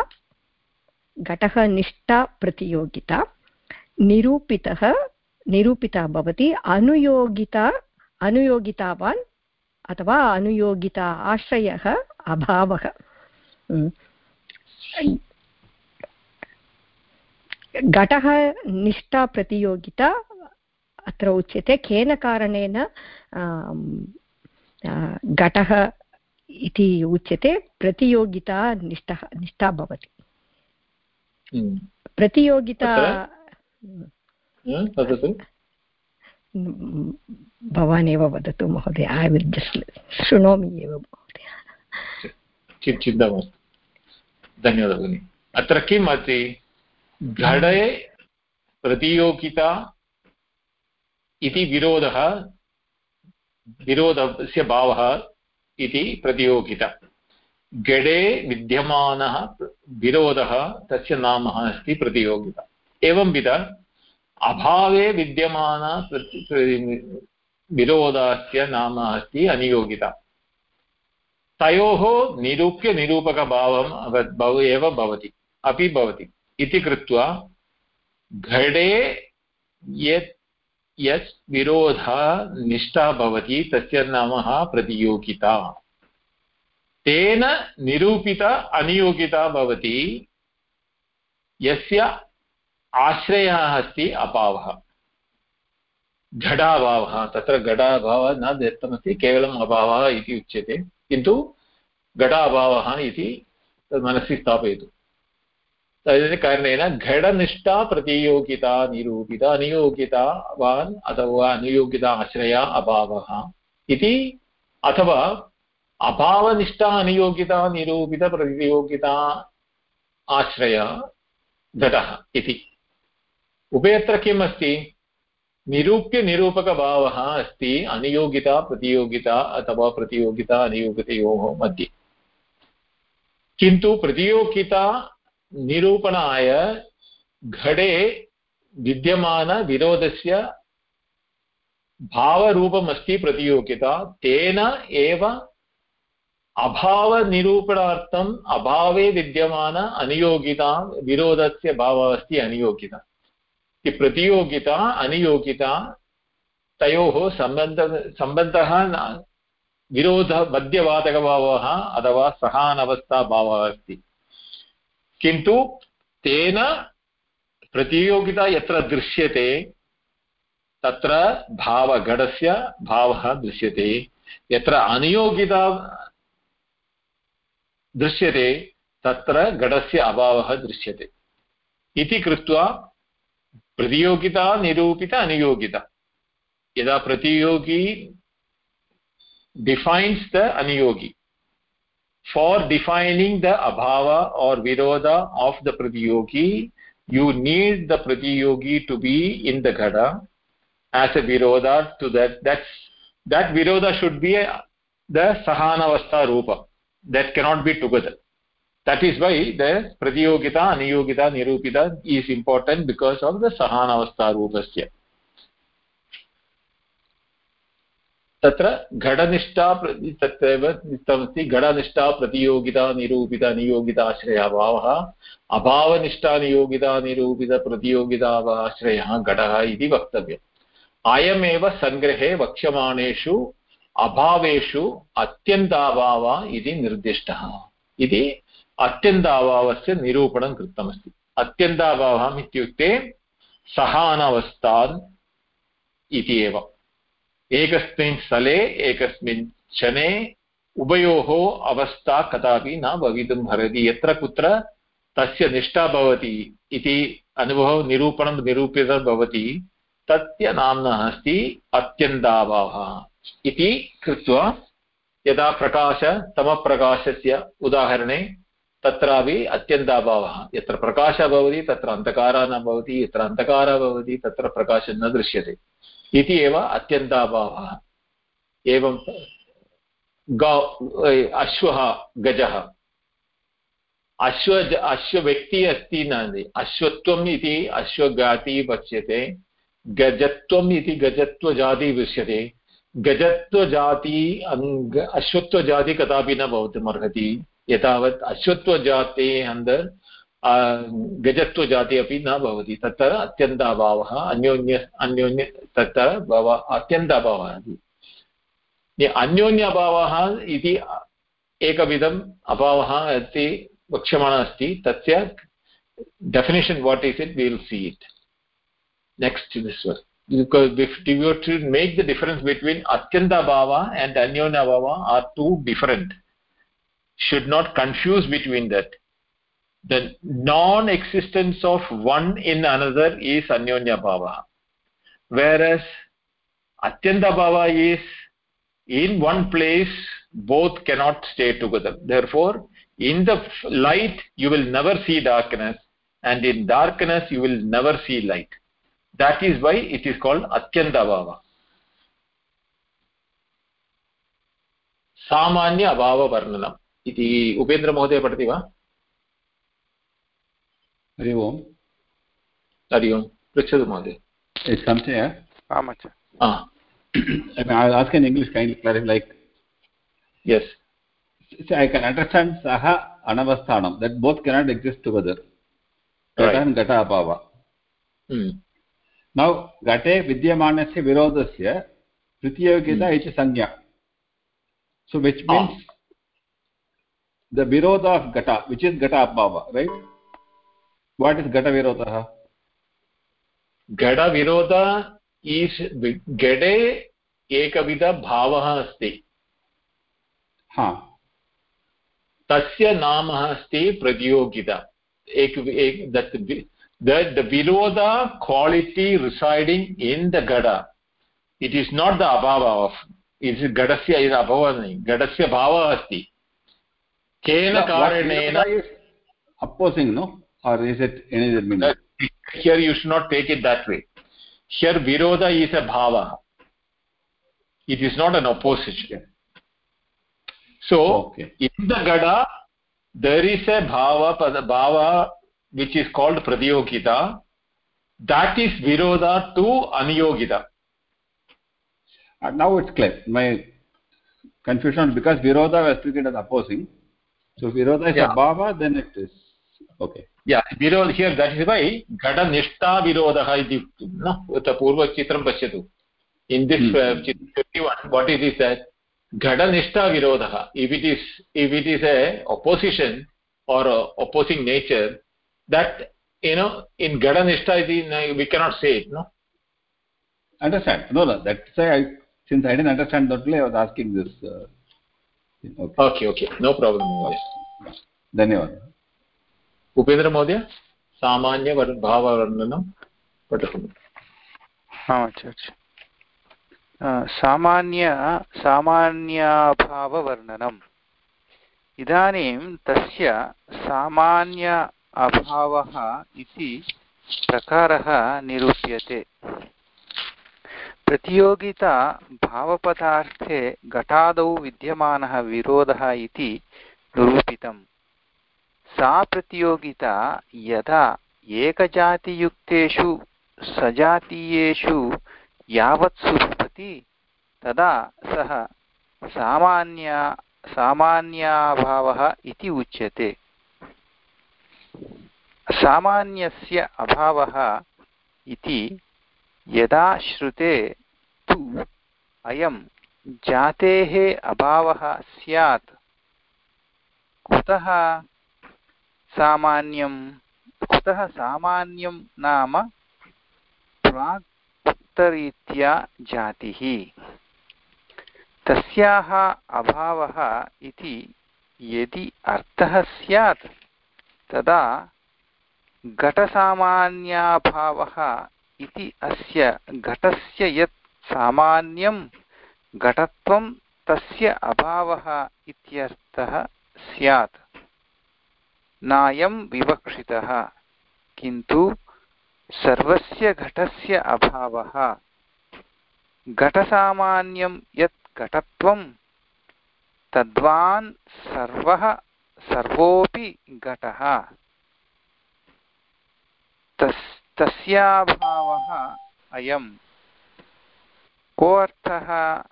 घटः निष्ठा प्रतियोगिता निरूपितः निरूपिता भवति अनुयोगिता अनुयोगितावान् अथवा अनुयोगिता आश्रयः अभावः? घटः निष्ठा प्रतियोगिता अत्र उच्यते। केन कारणेन घटः इति उच्यते प्रतियोगिता निष्ठः निष्ठा भवति। प्रतियोगिता भवान् एव वदतु महोदय ऐ विल् जस्ट् शृणोमि एव महोदय। चिन्ता मास्तु धन्यवादः भगिनि अत्र किम् अस्ति? घटे प्रतियोगिता इति विरोधः, विरोधस्य भावः इति प्रतियोगिता। गडे विद्यमानः विरोधः, तस्य नाम अस्ति प्रतियोगिता। एवंविध अभावे विद्यमान विरोधस्य नाम अस्ति अनियोगिता। तयोः निरूप्य निरूपकभावम् एव भवति, अपि भवति इति कृत्वा घटे यत् यत् विरोधः निष्ठा भवति तस्य नाम प्रतियोगिता। तेन निरूपित अनियोगिता भवति, यस्य आश्रयः अस्ति अभावः। घटाभावः, तत्र घटाभावः न दत्तमस्ति, केवलम् अभावः इति उच्यते। किन्तु घटाभावः इति मनसि स्थापयतु। तदेन कारणेन घटनिष्ठा प्रतियोगिता निरूपित, अनियोगितावान् अथवा अनुयोगिता आश्रय अभावः इति अथवा अभावनिष्ठा, अनियोगिता निरूपितप्रतियोगिता आश्रय घटः इति। उभयत्र किम् अस्ति? निरूप्य निरूपकभावः अस्ति, अनियोगिता, प्रतियोगिता अथवा प्रतियोगिता, अनियोगितयोः मध्ये। किन्तु प्रतियोगिता निरूपणाय घटे विद्यमानविरोधस्य भावरूपमस्ति प्रतियोगिता, तेन एव अभावनिरूपणार्थम् अभावे विद्यमान अनियोगिता, विरोधस्य भावः अस्ति अनियोगिता। इति प्रतियोगिता, अनियोगिता, तयोः सम्बन्ध सम्बन्धः विरोध, मध्यवादकभावः अथवा सहानवस्थाभावः अस्ति। किन्तु तेन प्रतियोगिता यत्र दृश्यते, तत्र भावगडस्य भावः दृश्यते। यत्र अनियोगिता दृश्यते, तत्र गडस्य अभावः दृश्यते। इति कृत्वा प्रतियोगिता निरूपित अनियोगिता यदा प्रतियोगी डिफाइन्स् द अनियोगी फॉर डिफाइनिंग द अभाव और विरोध ऑफ़ द प्रतियोगी यू नीड द प्रतियोगी टू बी इन द घट एस ए विरोध टू दैट दैट्स दैट विरोध शुड बी द सहानवस्था रूप that cannot be together that is why the pratyogita aniyogita, nirupita is important because of the sahanavastha rupasya. तत्र घटनिष्ठा तत्रैव उक्तमस्ति घटनिष्ठा प्रतियोगिता निरूपित नियोगिताश्रयाभावः अभावनिष्ठा निरूपित प्रतियोगिताश्रयः घटः इति वक्तव्यम् अयमेव सङ्ग्रहे वक्ष्यमाणेषु अभावेषु अत्यन्ताभाव इति निर्दिष्टः इति अत्यन्ताभावस्य निरूपणं कृतमस्ति। अत्यन्ताभावः इत्युक्ते सहानवस्थान् इति एव एकस्मिन् स्थले, एकस्मिन् क्षणे उभयोः अवस्था कदापि न भवितुम् अर्हति यत्र कुत्र तस्य निष्ठा भवति इति अनुभवः, निरूपणं निरूपितं भवति, तस्य नाम्नः अस्ति अत्यन्ताभावः इति कृत्वा यदा प्रकाश, तमप्रकाशस्य उदाहरणे तत्रापि अत्यन्ताभावः यत्र प्रकाशः भवति, तत्र अन्धकारः न भवति, यत्र अन्धकारः भवति, तत्र प्रकाशः न दृश्यते। इति एव अत्यन्ताभावः एवं अश्वः गजः। अश्व, अश्वव्यक्तिः अस्ति न अश्वत्वम् इति अश्वगाति पच्यते। गजत्वम् इति गजत्वजाति दृश्यते। गजत्वजाति अश्वत्वजाति कदापि न भवितुमर्हति एतावत् अश्वत्वजाते अन्दर् गजत्वजाति अपि न भवति। तत्र अत्यन्त अभावः अन्योन्य अन्योन्य, तत्र भव अत्यन्त अभावः अन्योन्य अभावः इति एकविधम् अभावः अस्ति, वक्ष्यमाणः अस्ति, तस्य definition what is it will see it next this we're make the difference between अत्यन्त अभावः एण्ड् अन्योन्य अभावः are two different should not confuse between that the non-existence of one in another is anyonya bhava whereas atyanta bhava is in one place both cannot stay together therefore in the light you will never see darkness and in darkness you will never see light that is why it is called atyanta bhava सामान्य अभाववर्णनम् इति उपेन्द्रमहोदय पठति वा? हरि ओम्। हरि ओम्। पृच्छतु महोदय। सः अनवस्थानं that both cannot exist together घट अभाव नौ घटे विद्यमानस्य विरोधस्य प्रतियोगिता इति संज्ञा so which means the Virodha of Gata, which is Gata Abhava, right? What is Gata Virodha? घटविरोध ईस् घटे एकविधभावः अस्ति हा तस्य नाम अस्ति प्रतियोगिता एक एक that the the viroda quality residing in the gada it is not the abhava of it is gadasya is abhava nahi gadasya bhava asti kena karanena opposing no or is it any other meaning here you should not take it that way here viroda is a bhava it is not an opposition so okay. in the gada there is a bhava pada bhava which is called pradyogita that is viroda to aniyogita Uh, now it's clear my confusion because virodha was treated as opposing so virodha is Yeah. abhava then it is okay yeah virodha here that is why gada nishta virodha iti no the purva chitram pashyatu in this Hmm. uh, chitra 51 what it is that gada nishta virodha if it is if it is a opposition or a opposing nature that you know in gada nishta we cannot say it no understand no no that's why i since i didn't understand that way i was asking this uh, okay. Okay no problem महोदय धन्यवादः उपेन्द्रमहोदय सामान्यभाववर्णनं पठतु अच्छा अच्छा अ, सामान्य सामान्याभाववर्णनम् इदानीं तस्य सामान्य अभावः इति प्रकारः निरूप्यते प्रतियोगिता भावपदार्थे घटादौ विद्यमानः विरोधः इति निरूपितम् सा प्रतियोगिता यदा एकजातियुक्तेषु सजातीयेषु यावत्सु भवति तदा सः सामान्य सामान्याभावः इति उच्यते सामान्यस्य अभावः इति यदा श्रुते तु अयं जातेः अभावः स्यात्। कुतः सामान्यं कुतः सामान्यं नाम प्राक्तरीत्या जातिः? तस्याः अभावः इति यदि अर्थः स्यात्, तदा घटसामान्याभावः इति अस्य घटस्य यत् सामान्यं घटत्वं तस्य अभावः इत्यर्थः स्यात्। नायं विवक्षितः, किन्तु सर्वस्य घटस्य अभावः। घटसामान्यं यत् घटत्वं, तद्वान् सर्वः, सर्वोऽपि घटः। तस्, तस्याभावः अयं कोऽर्थः?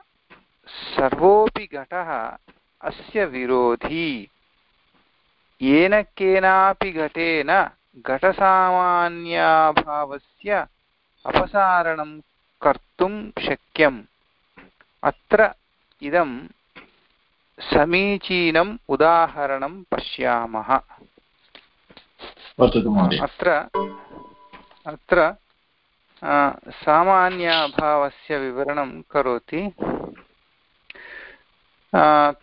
सर्वोऽपि घटः अस्य विरोधी। येन केनापि घटेन घटसामान्याभावस्य अपसारणं कर्तुं शक्यम्। अत्र इदं समीचीनम् उदाहरणं पश्यामः। अत्र अत्र आ, सामान्याभावस्य विवरणं करोति।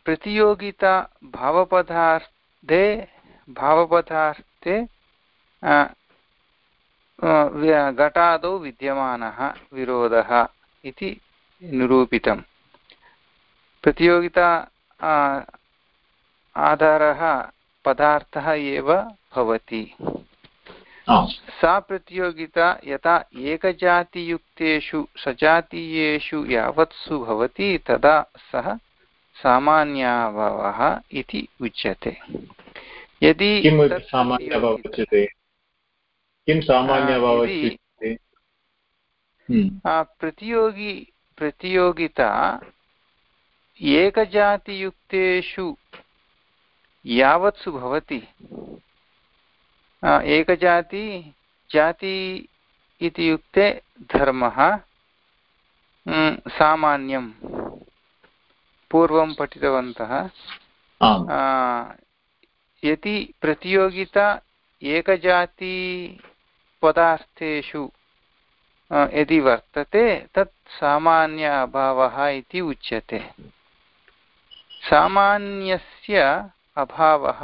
प्रतियोगिता भावपदार्थे भावपदार्थे घटादौ विद्यमानः विरोधः इति निरूपितम्। प्रतियोगिता आधारः पदार्थः एव भवति। सा प्रतियोगिता यथा एकजातियुक्तेषु सजातीयेषु यावत्सु भवति तदा सः सामान्याभावः इति उच्यते। यदि इत्युक्ते हम्म, प्रतियोगी प्रतियोगिता एकजातियुक्तेषु यावत्सु भवति एकजाति जाति इति युक्ते धर्मः सामान्यं पूर्वं पठितवन्तः। यदि प्रतियोगिता एकजातिपदार्थेषु यदि वर्तते तत् सामान्य अभावः इति उच्यते। सामान्यस्य अभावः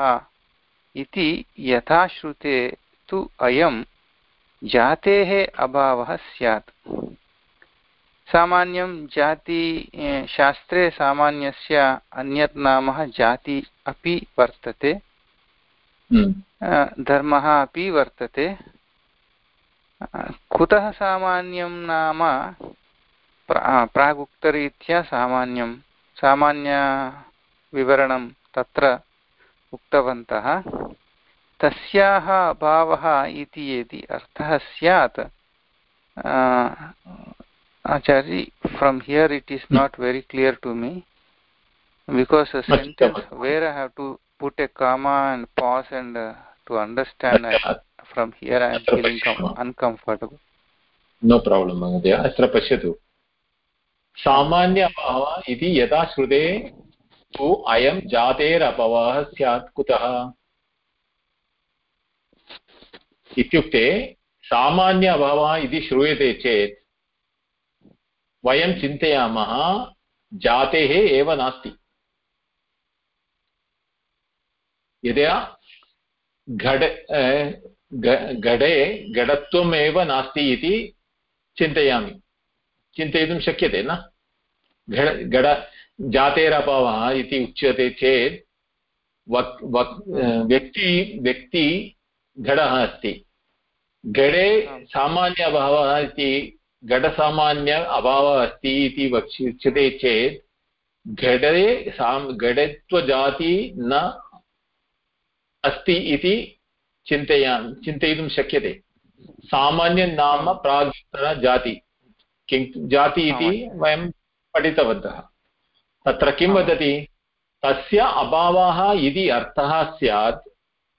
इति यथा श्रुते तु अयं जातेः अभावः स्यात्। सामान्यं जाति शास्त्रे सामान्यस्य अन्यत् नाम जाति अपि वर्तते। हम्म, धर्मः अपि वर्तते। कुतः सामान्यं नाम प्रागुक्तरीत्या सामान्यं सामान्यविवरणं तत्र उक्तवन्तः तस्याः अभावः इति यदि अर्थः स्यात् आचार्य from here it is not very clear to me because sentence where I have to put a comma and pass and to understand from here I am feeling uncomfortable no problem महोदय अत्र पश्यतु। सामान्य अभावः इति यदा श्रुते तु अयं जातेरपवाः स्यात् कुतः? इत्युक्ते सामान्य अभावः इति श्रूयते चेत् वयं चिन्तयामः जातेः एव नास्ति। यदा घट घटे घटत्वमेव नास्ति इति चिन्तयामि। चिन्तयितुं शक्यते न? घट जातेरभावः इति उच्यते चेत् वक् वक् व्यक्ति व्यक्ति घटः अस्ति। घटे सामान्य अभावः इति घटसामान्य अभावः अस्ति इति वक्ष्य उच्यते चेत् घटे सां घटत्वजाति न अस्ति इति चिन्तया चिन्तयितुं शक्यते। सामान्यं नाम प्राग्जाति किं जाति इति वयं पठितवन्तः। तत्र किं वदति? तस्य अभावः इति अर्थः स्यात्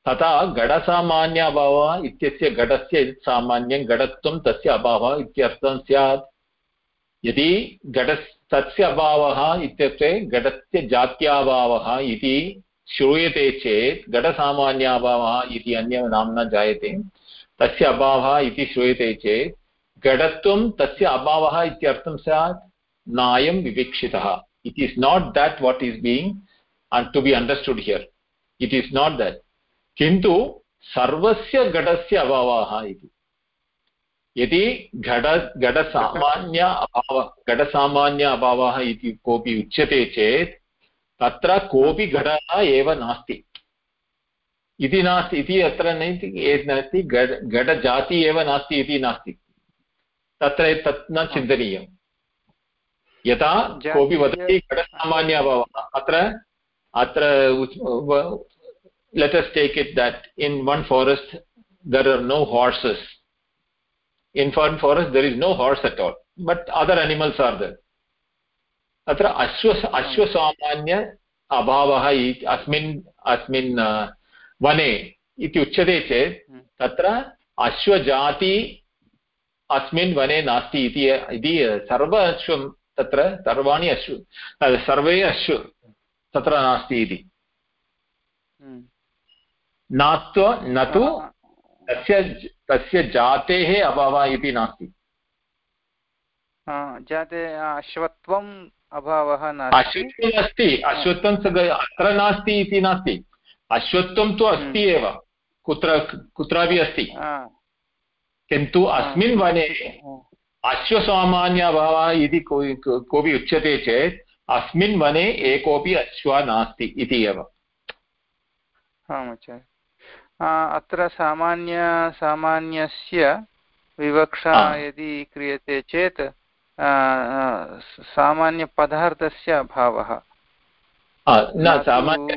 तथा घटसामान्य अभावः इत्यस्य घटस्य सामान्यं घटत्वं तस्य अभावः इत्यर्थं स्यात्। यदि घट तस्य अभावः इत्युक्ते घटस्य जात्याभावः इति श्रूयते चेत् घटसामान्याभावः इति अन्यनाम्ना जायते तस्य अभावः इति श्रूयते चेत् घटत्वं तस्य अभावः इत्यर्थं स्यात् नायं विविक्षितः। It is not that what is being to be understood here it is not that किन्तु सर्वस्य घटस्य अभावः इति यदि घट घटसामान्य अभावः घटसामान्य अभावः इति कोऽपि उच्यते चेत् तत्र कोऽपि घटः एव नास्ति इति नास्ति इति अत्र नास्ति घटजाति एव नास्ति इति नास्ति तत्र तत् न चिन्तनीयं यथा कोऽपि वदति घटसामान्य अभवः। अत्र अत्र let's take it that in one forest there are no horses in one forest there is no horse at all but other animals are there अत्र अश्व अश्वसामान्य अभावः अस्मिन् अस्मिन् वने इति उच्यते चेत् तत्र अश्वजाति अस्मिन् वने नास्ति इति सर्व तत्र सर्वाणि अश्व सर्वे अश्व तत्र नास्ति इति। नात्व न तु तस्य तस्य जातेः अभावः इति नास्ति। जाते अश्वत्वम् अभावः अश्वत्वम् अस्ति अश्वत्वं अत्र नास्ति इति नास्ति। अश्वत्वं तु अस्ति एव कुत्र कुत्रापि अस्ति। किन्तु अस्मिन् वने अश्वसामान्य अभावः इति कोऽपि उच्यते चेत् अस्मिन् वने एकोऽपि अश्वः नास्ति इति एव। आमाचार्य अत्र सामान्य सामान्यस्य विवक्षा यदि क्रियते चेत् सामान्यपदार्थस्य अभावः। न सामान्य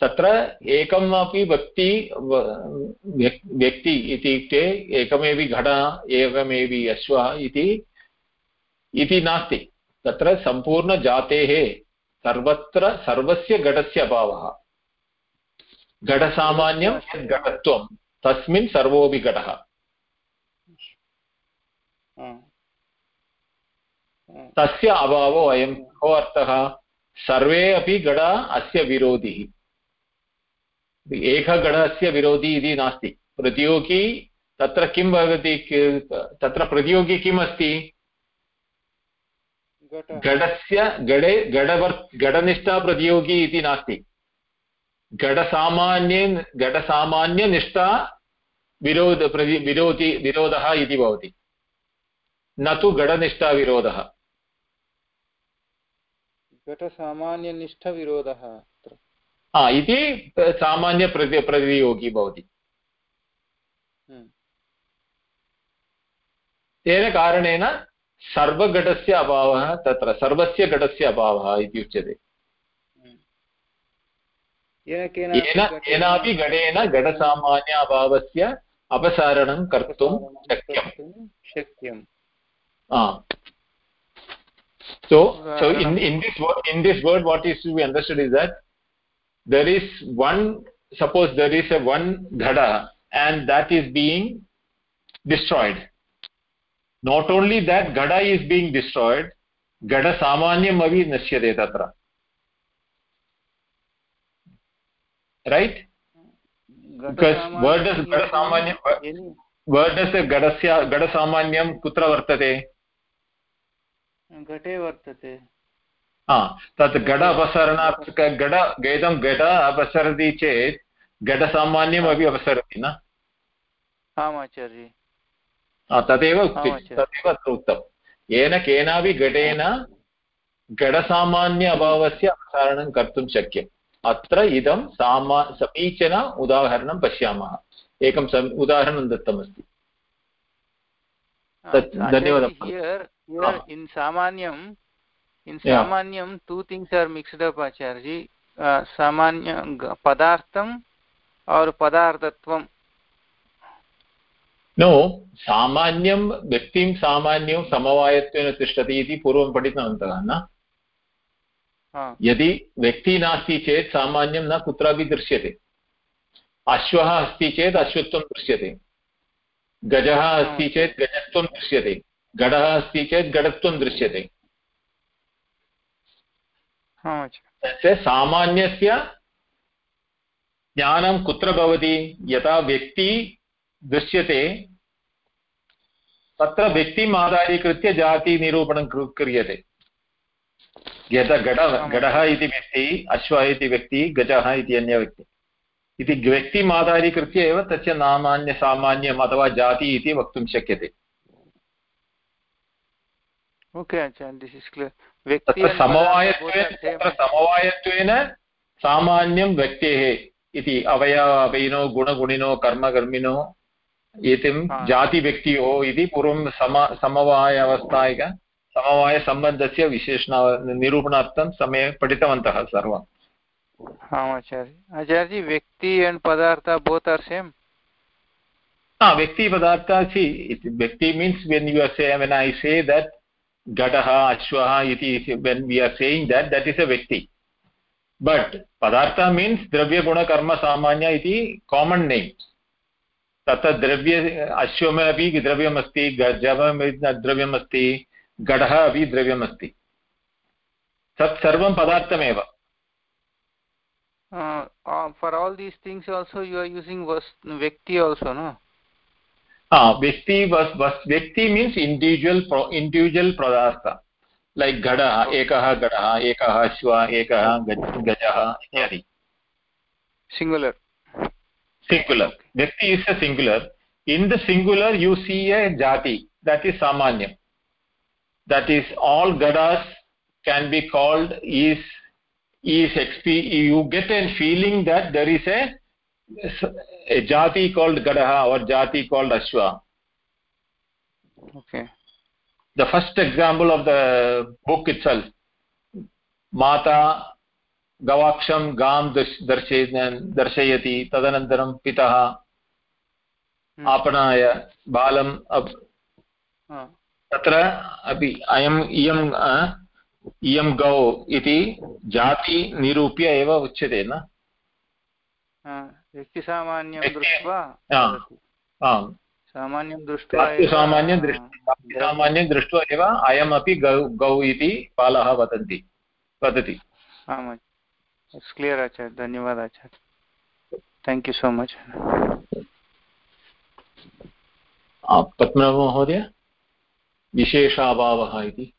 तत्र एकमपि व्यक्ति व्यक्ति इत्युक्ते एकमेव घट एकमेव अश्वः इति इति नास्ति। तत्र सम्पूर्णजातेः सर्वत्र सर्वस्य घटस्य अभावः। घटसामान्यं यद् घटत्वं तस्मिन् सर्वोऽपि घटः। तस्य अभावो अयं को अर्थः सर्वे अपि गड अस्य विरोधिः। एकगणस्य विरोधी इति नास्ति। प्रतियोगी तत्र किं भवति तत्र प्रतियोगी किम् अस्ति गडस्य गडे गडवर् गडनिष्ठा प्रतियोगी इति नास्ति। घटसामान्ये घटसामान्यनिष्ठा विरोध प्रति विरोधि विरोधः इति भवति। न तु घटनिष्ठाविरोधः घटसामान्यनिष्ठविरोधः इति सामान्यप्रति प्रतियोगी भवति। तेन कारणेन सर्वघटस्य अभावः तत्र सर्वस्य घटस्य अभावः इति उच्यते। केनापि घटेन घटसामान्य अभावस्य अपसारणं कर्तुं शक्यं शक्यम्। so so in in this word in this word what is to be understood is that there is one suppose there is a one ghada and that is being destroyed not only that ghada is being destroyed ghada samanyam avi nashyate tatra right because where does ghada samanyam where does the ghadasya ghada samanyam kutra vartate घटे वर्तते तत् घट अपसरणार्थक घट इदं घट अपसरति चेत् घटसामान्यमपि अपसरति न? आम् आचार्य तदेव उक्ति तदेव उक्तं येन केनापि घटेन घटसामान्य अभावस्य अपसारणं कर्तुं शक्यम्। अत्र इदं सामा समीचीन उदाहरणं पश्यामः। एकं उदाहरणं दत्तमस्ति। धन्यवादः। in samanyam in yeah. samanyam two things are mixed up acharji. Uh, samanya padartham और पदार्थत्वं. नो सामान्यं व्यक्तिं सामान्यं समवायत्वेन तिष्ठति इति पूर्वं पठितवन्तः न? यदि व्यक्ति नास्ति चेत् सामान्यं न कुत्रापि दृश्यते. अश्वः अस्ति चेत् अश्वत्वं दृश्यते. गजः अस्ति चेत् गजत्वं दृश्यते. घटः अस्ति चेत् घटत्वं दृश्यते. तस्य सामान्यस्य ज्ञानं कुत्र भवति? यथा व्यक्ति दृश्यते तत्र व्यक्तिम् आधारीकृत्य जातिनिरूपणं क्रियते। यथा घट घटः इति व्यक्ति अश्वः इति व्यक्ति गजः इति अन्यव्यक्ति इति व्यक्तिम् आधारीकृत्य एव तस्य नामान्यसामान्यम् अथवा जाति इति वक्तुं शक्यते। ओके अच्छा दिस् इस् क्लियर् समवायत्वेन समवायत्वेन सामान्यं व्यक्तेः इति अवय गुणगुणिनो कर्मकर्मिणो एतिं जातिव्यक्तियोः इति पूर्वं सम समवाय अवस्थायिक समवायसम्बन्धस्य विशेषण निरूपणार्थं समये पठितवन्तः सर्वम् आम् आचार्य आचार्य व्यक्ति एण्ड् पदार्थ both are same means when you are saying, when I say that gataha ashwaha iti when we are saying that that is a vyakti but padartha means dravya guna karma samanya iti common name तत्र द्रव्य अश्वमे अपि द्रव्यमस्ति गजमपि द्रव्यम् अस्ति घटः अपि द्रव्यमस्ति तत् सर्वं पदार्थमेव for all these things also you are using vyakti also no व्यक्ति व्यक्ति मीन्स् इण्डिविजुवल् इण्डिविजुवल् पदार्थ। लैक् घटः एकः घटः एकः श्व एकः गजः इत्यादि। सिङ्गुलर् सिङ्गुलर् व्यक्ति is a singular in the singular you see a जाति। दट् इस् सामान्यं। That is all गडास् can be called is is एक्स्पी you get an feeling that there is a a jati called gadaha or jati called ashwa okay the first example of the book itself mata gavaksham gam darshayati tadanantaram pitah आपणाय बालम् तत्र अपि अयम् इयं इयं गौ इति जाति निरूप्य एव उच्यते न व्यक्तिसामान्यं दृष्ट्वा आम् सामान्यं दृष्ट्वा सामान्यं दृष्ट्वा सामान्यं दृष्ट्वा एव अयमपि गौ गौ इति बालः वदन्ति वदति। आम् इट्स् क्लियर् आचार्य। धन्यवादः आचार्य। थेङ्क् यू सो मच् पद्मनाभमहोदय विशेषाभावः इति।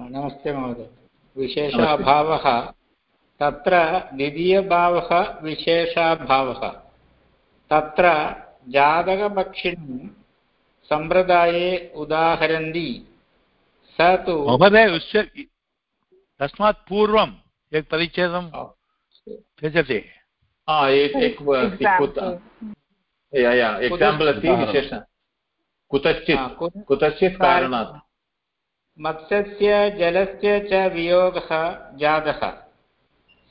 नमस्ते महोदय। विशेषाभावः तत्र द्वितीयभावः विशेषाभावः। तत्र जातकपक्षिणं सम्प्रदाये उदाहरन्ति। स तु महोदय तस्मात् पूर्वम् एक परिच्छेदं त्यजते। एक्साम्पल् अस्ति विशेष। कुतश्चित् कुतश्चित् कारणात्। मत्स्यस्य जलस्य च वियोगः जातः।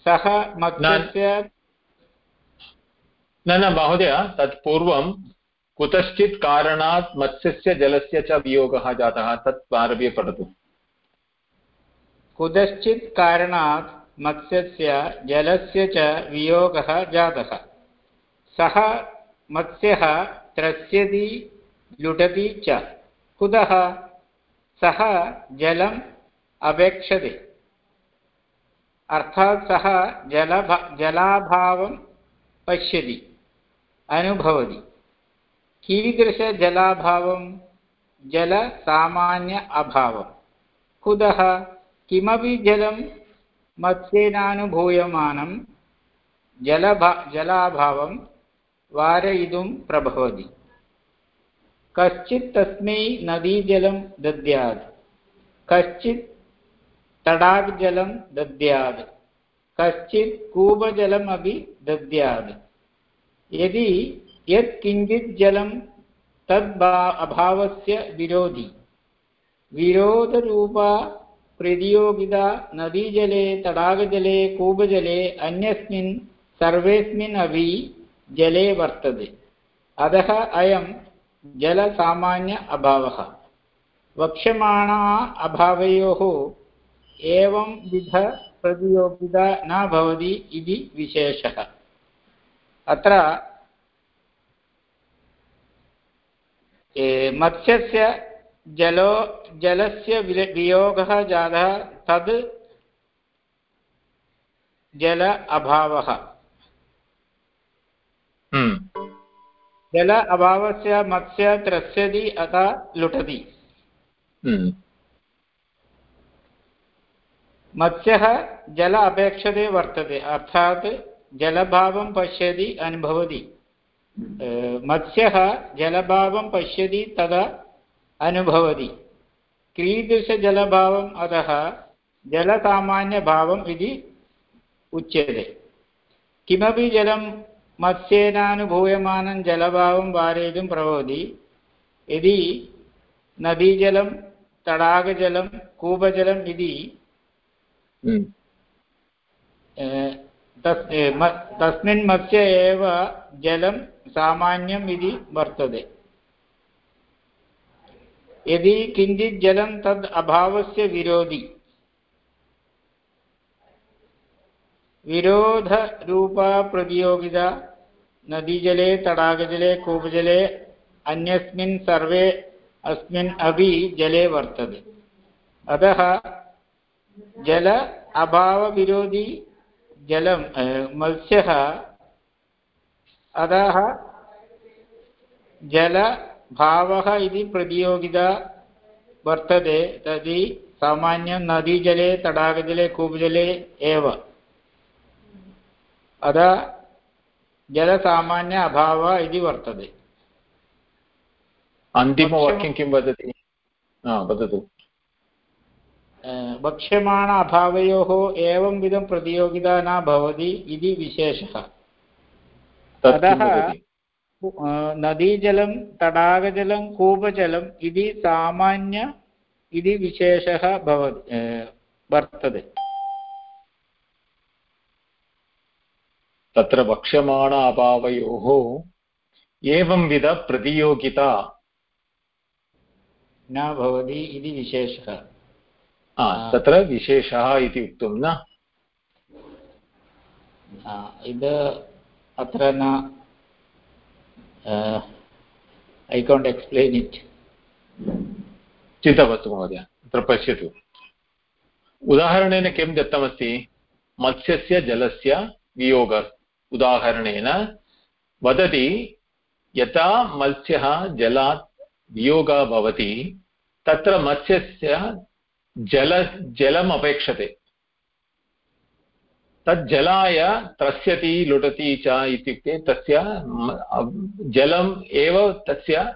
सः मत्स्यस्य न न महोदय तत् पूर्वं कुतश्चित् कारणात् मत्स्यस्य जलस्य च वियोगः जातः तत् आरभ्य पठतु। कुतश्चित् कारणात् मत्स्यस्य जलस्य च वियोगः जातः। सः मत्स्यः त्रस्यति लुटति च। कुतः? सः जलम् अपेक्षते। अर्थात् सः जलभा, जलाभावं पश्यति, अनुभवति। कीदृशजलाभावं? जलसामान्य अभावं। कुतः? किमपि जलं मत्स्येनानुभूयमानं जलभा, जलाभावं वारयितुं प्रभवति। कश्चित् तस्मै नदीजलं दद्यात्, कश्चित् तडागजलं दद्यात्। कश्चित् कूपजलमपि दद्यात्। यदि यत्किञ्चित् जलं तद् अभावस्य विरोधि। विरोधरूपा प्रतियोगिता नदीजले, तडागजले, कूपजले, अन्यस्मिन्, सर्वेस्मिन् अपि जले वर्तते। अतः अयं जलसामान्य अभावः। वक्ष्यमाणा अभावयोः एवं विध प्रतियोगिता न भवति इति विशेषः अत्र मत्स्यस्य जलो जलस्य वियोगः जातः तद् जल अभावः हम्म। जल अभावस्य मत्स्य त्रस्यति अतः लुटति हम्म। मत्स्यः जल अपेक्षते वर्तते अर्थात् जलभावं पश्यति अनुभवति। मत्स्यः जलभावं पश्यति तदा अनुभवति। कीदृशजलभावम् अतः जलसामान्यभावम् इति उच्यते। किमपि जलं मत्स्येनानुभूयमानं जलभावं वारयितुं प्रभवति यदि नदीजलं तडागजलं कूपजलम् इति हम्म। तस्मिन् मत्स्य एव जलं सामान्यम् इति वर्तते यदि किञ्चित् जलं तद् अभावस्य विरोधि विरोधरूपा प्रतियोगिता नदीजले तडागजले कूपजले अन्यस्मिन् सर्वे अस्मिन् अपि जले वर्तते अतः जल अभावविरोधी जलं मत्स्यः अतः जलभावः इति प्रतियोगिता वर्तते तर्हि सामान्यं नदीजले तडागजले कूपजले एव। अतः जलसामान्य अभावः इति वर्तते। अन्तिमवाक्यं किं वदति? वदतु। वक्ष्यमाण अभावयोः एवंविधं प्रतियोगिता न भवति इति विशेषः अतः नदीजलं तडागजलं कूपजलम् इति सामान्य इति विशेषः भवति वर्तते तत्र वक्ष्यमाण अभावयोः एवंविध प्रतियोगिता न भवति इति विशेषः तत्र विशेषः इति उक्तं न? इद अत्र न ऐ काण्ट् एक्स्प्लेन् इट् चिन्ता मास्तु महोदय अत्र पश्यतु। उदाहरणेन किं दत्तमस्ति? मत्स्यस्य जलस्य वियोग उदाहरणेन वदति यथा मत्स्यः जलात् वियोगः भवति तत्र मत्स्यस्य जल, जलम् अपेक्षते। तत् जलाय त्रस्यति, लुटति च इत्युक्ते तस्य जलम् एव तस्य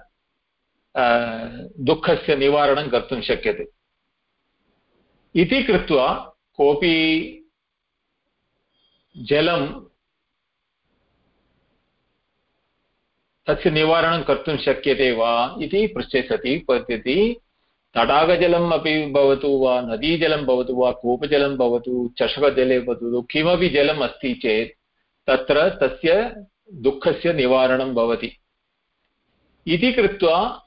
दुःखस्य निवारणं कर्तुं शक्यते। इति कृत्वा कोऽपि जलं तस्य निवारणं कर्तुं शक्यते वा इति पृच्छे सति तडागजलम् अपि भवतु वा नदीजलं भवतु वा कूपजलं भवतु, चषकजले भवतु किमपि जलम् अस्ति चेत् तत्र तस्य दुःखस्य निवारणं भवति। इति कृत्वा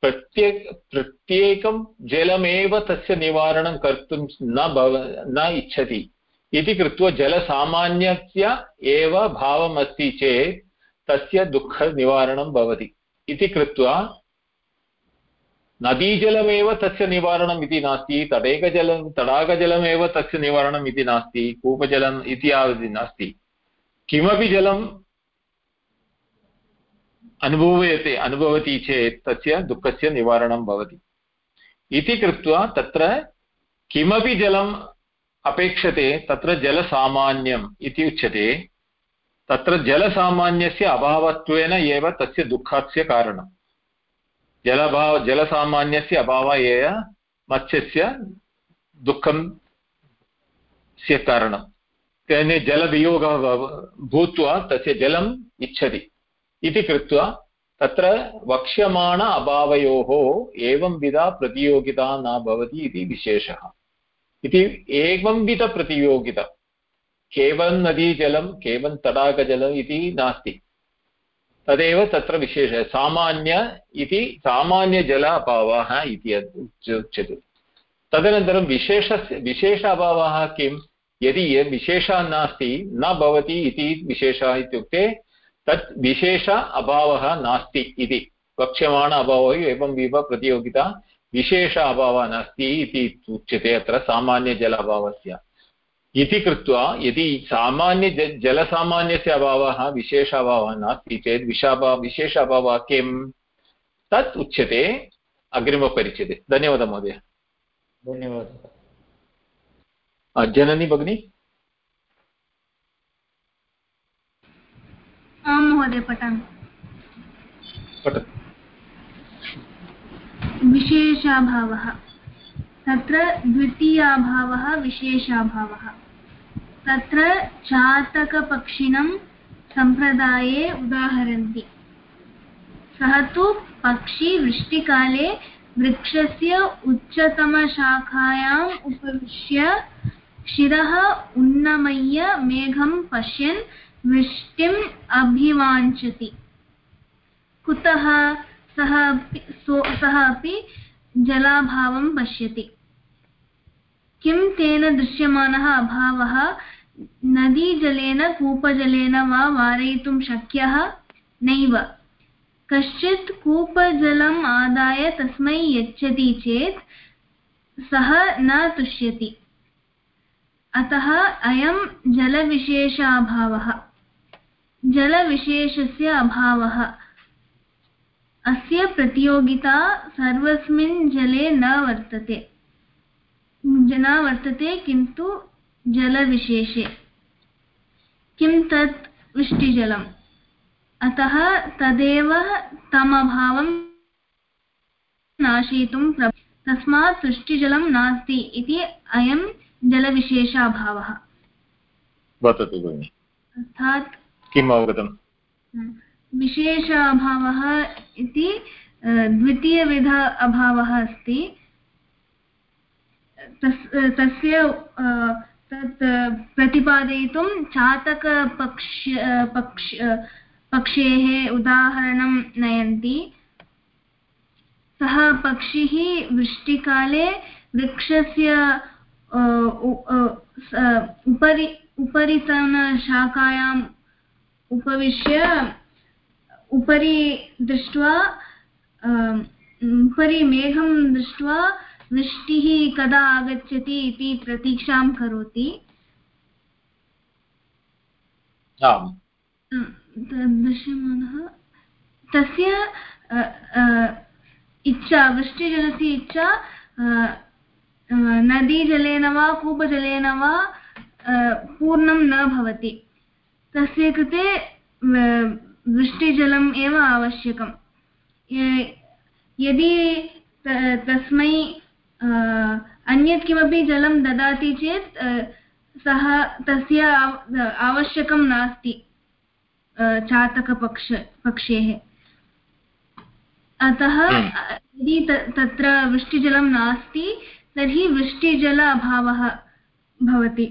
प्रत्येक, प्रत्येकं जलमेव तस्य निवारणं कर्तुं न भव, न इच्छति। इति कृत्वा जलसामान्यस्य एव भावम् अस्ति चेत् तस्य दुःखनिवारणं भवति। इति कृत्वा नदीजलमेव तस्य निवारणम् इति नास्ति तडेकजलं तडागजलमेव तस्य निवारणम् इति नास्ति, कूपजलम् इत्यादि नास्ति। किमपि जलं अनुभूयते, अनुभवति चेत् तस्य दुःखस्य निवारणं भवति। इति कृत्वा तत्र किमपि जलम् अपेक्षते, तत्र जलसामान्यम् इति उच्यते, तत्र जलसामान्यस्य अभावत्वेन एव तस्य दुःखस्य कारणं जलभाव, जलसामान्यस्य अभावः एव मत्स्यस्य दुःखं स्य कारणं। तेन जलवियोगः भूत्वा तस्य जलम् इच्छति। इति कृत्वा तत्र वक्ष्यमाण अभावयोः एवंविधा प्रतियोगिता न भवति इति विशेषः। इति एवंविधप्रतियोगिता केवलं नदीजलं, केवलं तडागजलम् इति नास्ति। तदेव तत्र विशेषः सामान्य इति सामान्यजल अभावः इति उच्यते। तदनन्तरं विशेषस्य विशेष अभावः किं? यदि विशेषः नास्ति, न भवति इति विशेषः इत्युक्ते तत् विशेष अभावः नास्ति इति। वक्ष्यमाण अभावः एवं इव प्रतियोगिता विशेष अभावः नास्ति इति उच्यते अत्र सामान्यजल अभावस्य इति कृत्वा यदि सामान्य जलसामान्यस्य अभावः विशेष अभावः नास्ति चेत् विशाभा विशेष अभावः किं तत् उच्यते अग्रिमपरिचये धन्यवादः महोदय। धन्यवादः। जननी भगिनी? आं महोदय पठामि। विशेषाभावः। तत्र द्वितीयाभावः, विशेषाभावः। तत्र चातकपक्षिणं सम्प्रदाये उदाहरन्ति। सः तु पक्षी वृष्टिकाले वृक्षस्य उच्चतमशाखायाम् उपविश्य शिरः उन्नमय्य मेघं पश्यन् वृष्टिम् अभिवाञ्छति। कुतः सः सः अपि जलाभावं पश्यति। किं तेन दृश्यमानः अभावः? नदीजलेन, कूपजलेन वा वारयितुं शक्यः? नैव। कश्चित् कूपजलम् आदाय तस्मै यच्छति चेत् सः न तुष्यति। अतः अयं जलविशेषाभावः। जलविशेषस्य अभावः। अस्य प्रतियोगिता सर्वस्मिन् जले न वर्तते। न वर्तते किन्तु जलविशेषे। किं तत् वृष्टिजलम्? अतः तदेव तमभावं नाशयितुं तस्मात् वृष्टिजलं नास्ति इति अयं जलविशेषाभावः। वदतु भगिनि। अर्थात् किम् अवगतम्? विशेष अभावः इति द्वितीयविध अभावः अस्ति। तस्य तत्, प्रतिपादयितुं चातकपक्ष पक्ष पक्षेः उदाहरणं नयन्ति। सः पक्षिः वृष्टिकाले वृक्षस्य उपरि उपरितनशाखायाम् उपविश्य, उपरि दृष्ट्वा उपरि मेघं दृष्ट्वा वृष्टिः कदा आगच्छति इति प्रतीक्षां करोति। दृश्यमानः। तस्य इच्छा वृष्टिजलस्य इच्छा नदीजलेन वा कूपजलेन वा पूर्णं न भवति। तस्य कृते वृष्टिजलम् एव आवश्यकं यदि तस्मै अन्यत् किमपि जलं ददाति चेत् सः तस्य आवश्यकं नास्ति चातकपक्ष पक्षेः अतः यदि तत्र वृष्टिजलं नास्ति तर्हि वृष्टिजल अभावः भवति।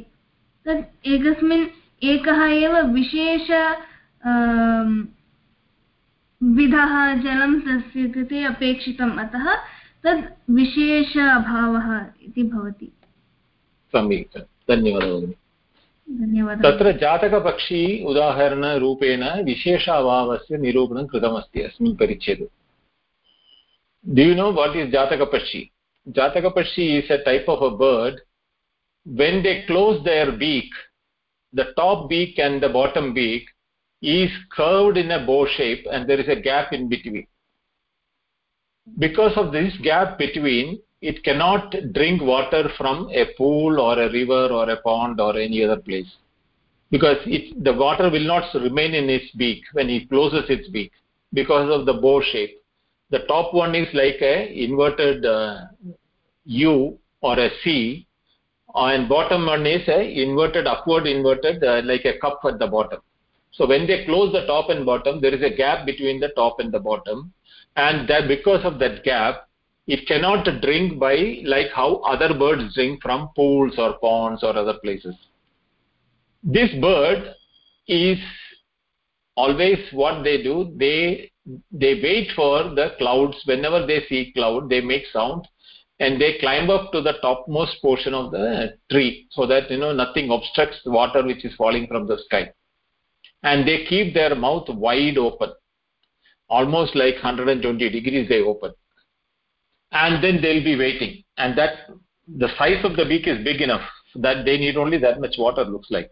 तत् एकस्मिन् एकः एव विशेष विधः जलं तस्य कृते अपेक्षितम्। अतः तद् विशेष अभावः इति भवति। समीचीनं धन्यवादः तत्र जातकपक्षी उदाहरणरूपेण विशेषाभावस्य निरूपणं कृतमस्ति अस्मिन् हम्म। परिच्छेदे। डूनो वाट् इस् जातकपक्षी? जातकपक्षी is a type of a bird when they close their beak the top beak and the bottom beak is curved in a bow shape and there is a gap in between because of this gap between it cannot drink water from a pool or a river or a pond or any other place. Because it, the water will not remain in its beak when it closes its beak because of the bow shape. The top one is like a inverted uh, U or a C and bottom one is a inverted upward inverted uh, like a cup at the bottom. So when they close the top and bottom there is a gap between the top and the bottom and that because of that gap it cannot drink by like how other birds drink from pools or ponds or other places. This bird is always what they do. They they wait for the clouds. Whenever they see cloud they make sound and they climb up to the topmost portion of the tree so that you know nothing obstructs the water which is falling from the sky. And they keep their mouth wide open almost like 120 degrees they open. And then they'll be waiting. And that the size of the beak is big enough that they need only that much water looks like.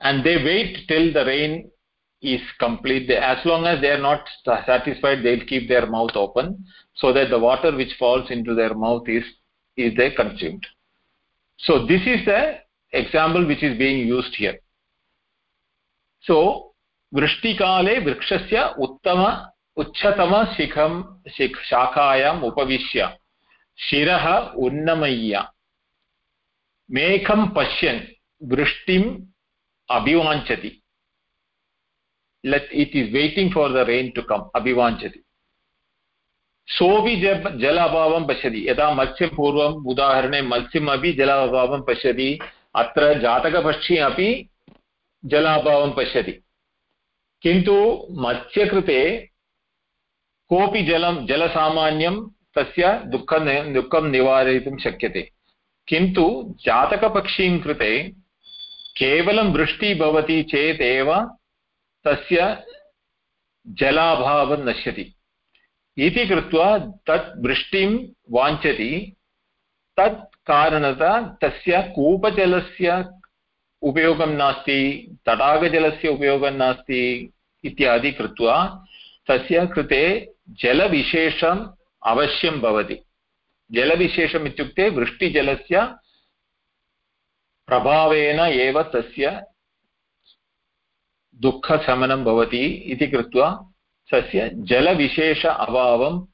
And they wait till the rain is complete. As long as they are not satisfied they'll keep their mouth open so that the water which falls into their mouth is is they consumed. So this is the example which is being used here. So वृष्टिकाले वृक्षस्य उत्तम उच्चतमशिखं शिख शाखायाम् उपविश्य। शिरः उन्नमय्य। मेघं पश्यन्, वृष्टिम् अभिवाञ्छति। Let it is waiting for the rain to come abhivanchati सोऽपि जल अभावं पश्यति, यदा मत्स्यं पूर्वम् उदाहरणे मत्स्यम् अपि जल अभावं पश्यति, अत्र जातकपक्षी अपि जल अभावं पश्यति। किन्तु मत्स्यकृते कोऽपि जलं, जलसामान्यं तस्य दुःख दुःखं निवारयितुं शक्यते। किन्तु जातकपक्षीं कृते केवलं वृष्टिः भवति चेत् तस्य जलाभावं नश्यति। इति कृत्वा तत् वृष्टिं वाञ्छति। तत् कारणतः तस्य कूपजलस्य उपयोगं नास्ति, तडागजलस्य उपयोगं नास्ति इत्यादि कृत्वा तस्य कृते जलविशेषम् अवश्यं भवति। जलविशेषम् इत्युक्ते वृष्टिजलस्य प्रभावेन एव तस्य दुःखशमनं भवति इति कृत्वा तस्य जलविशेष अभावम्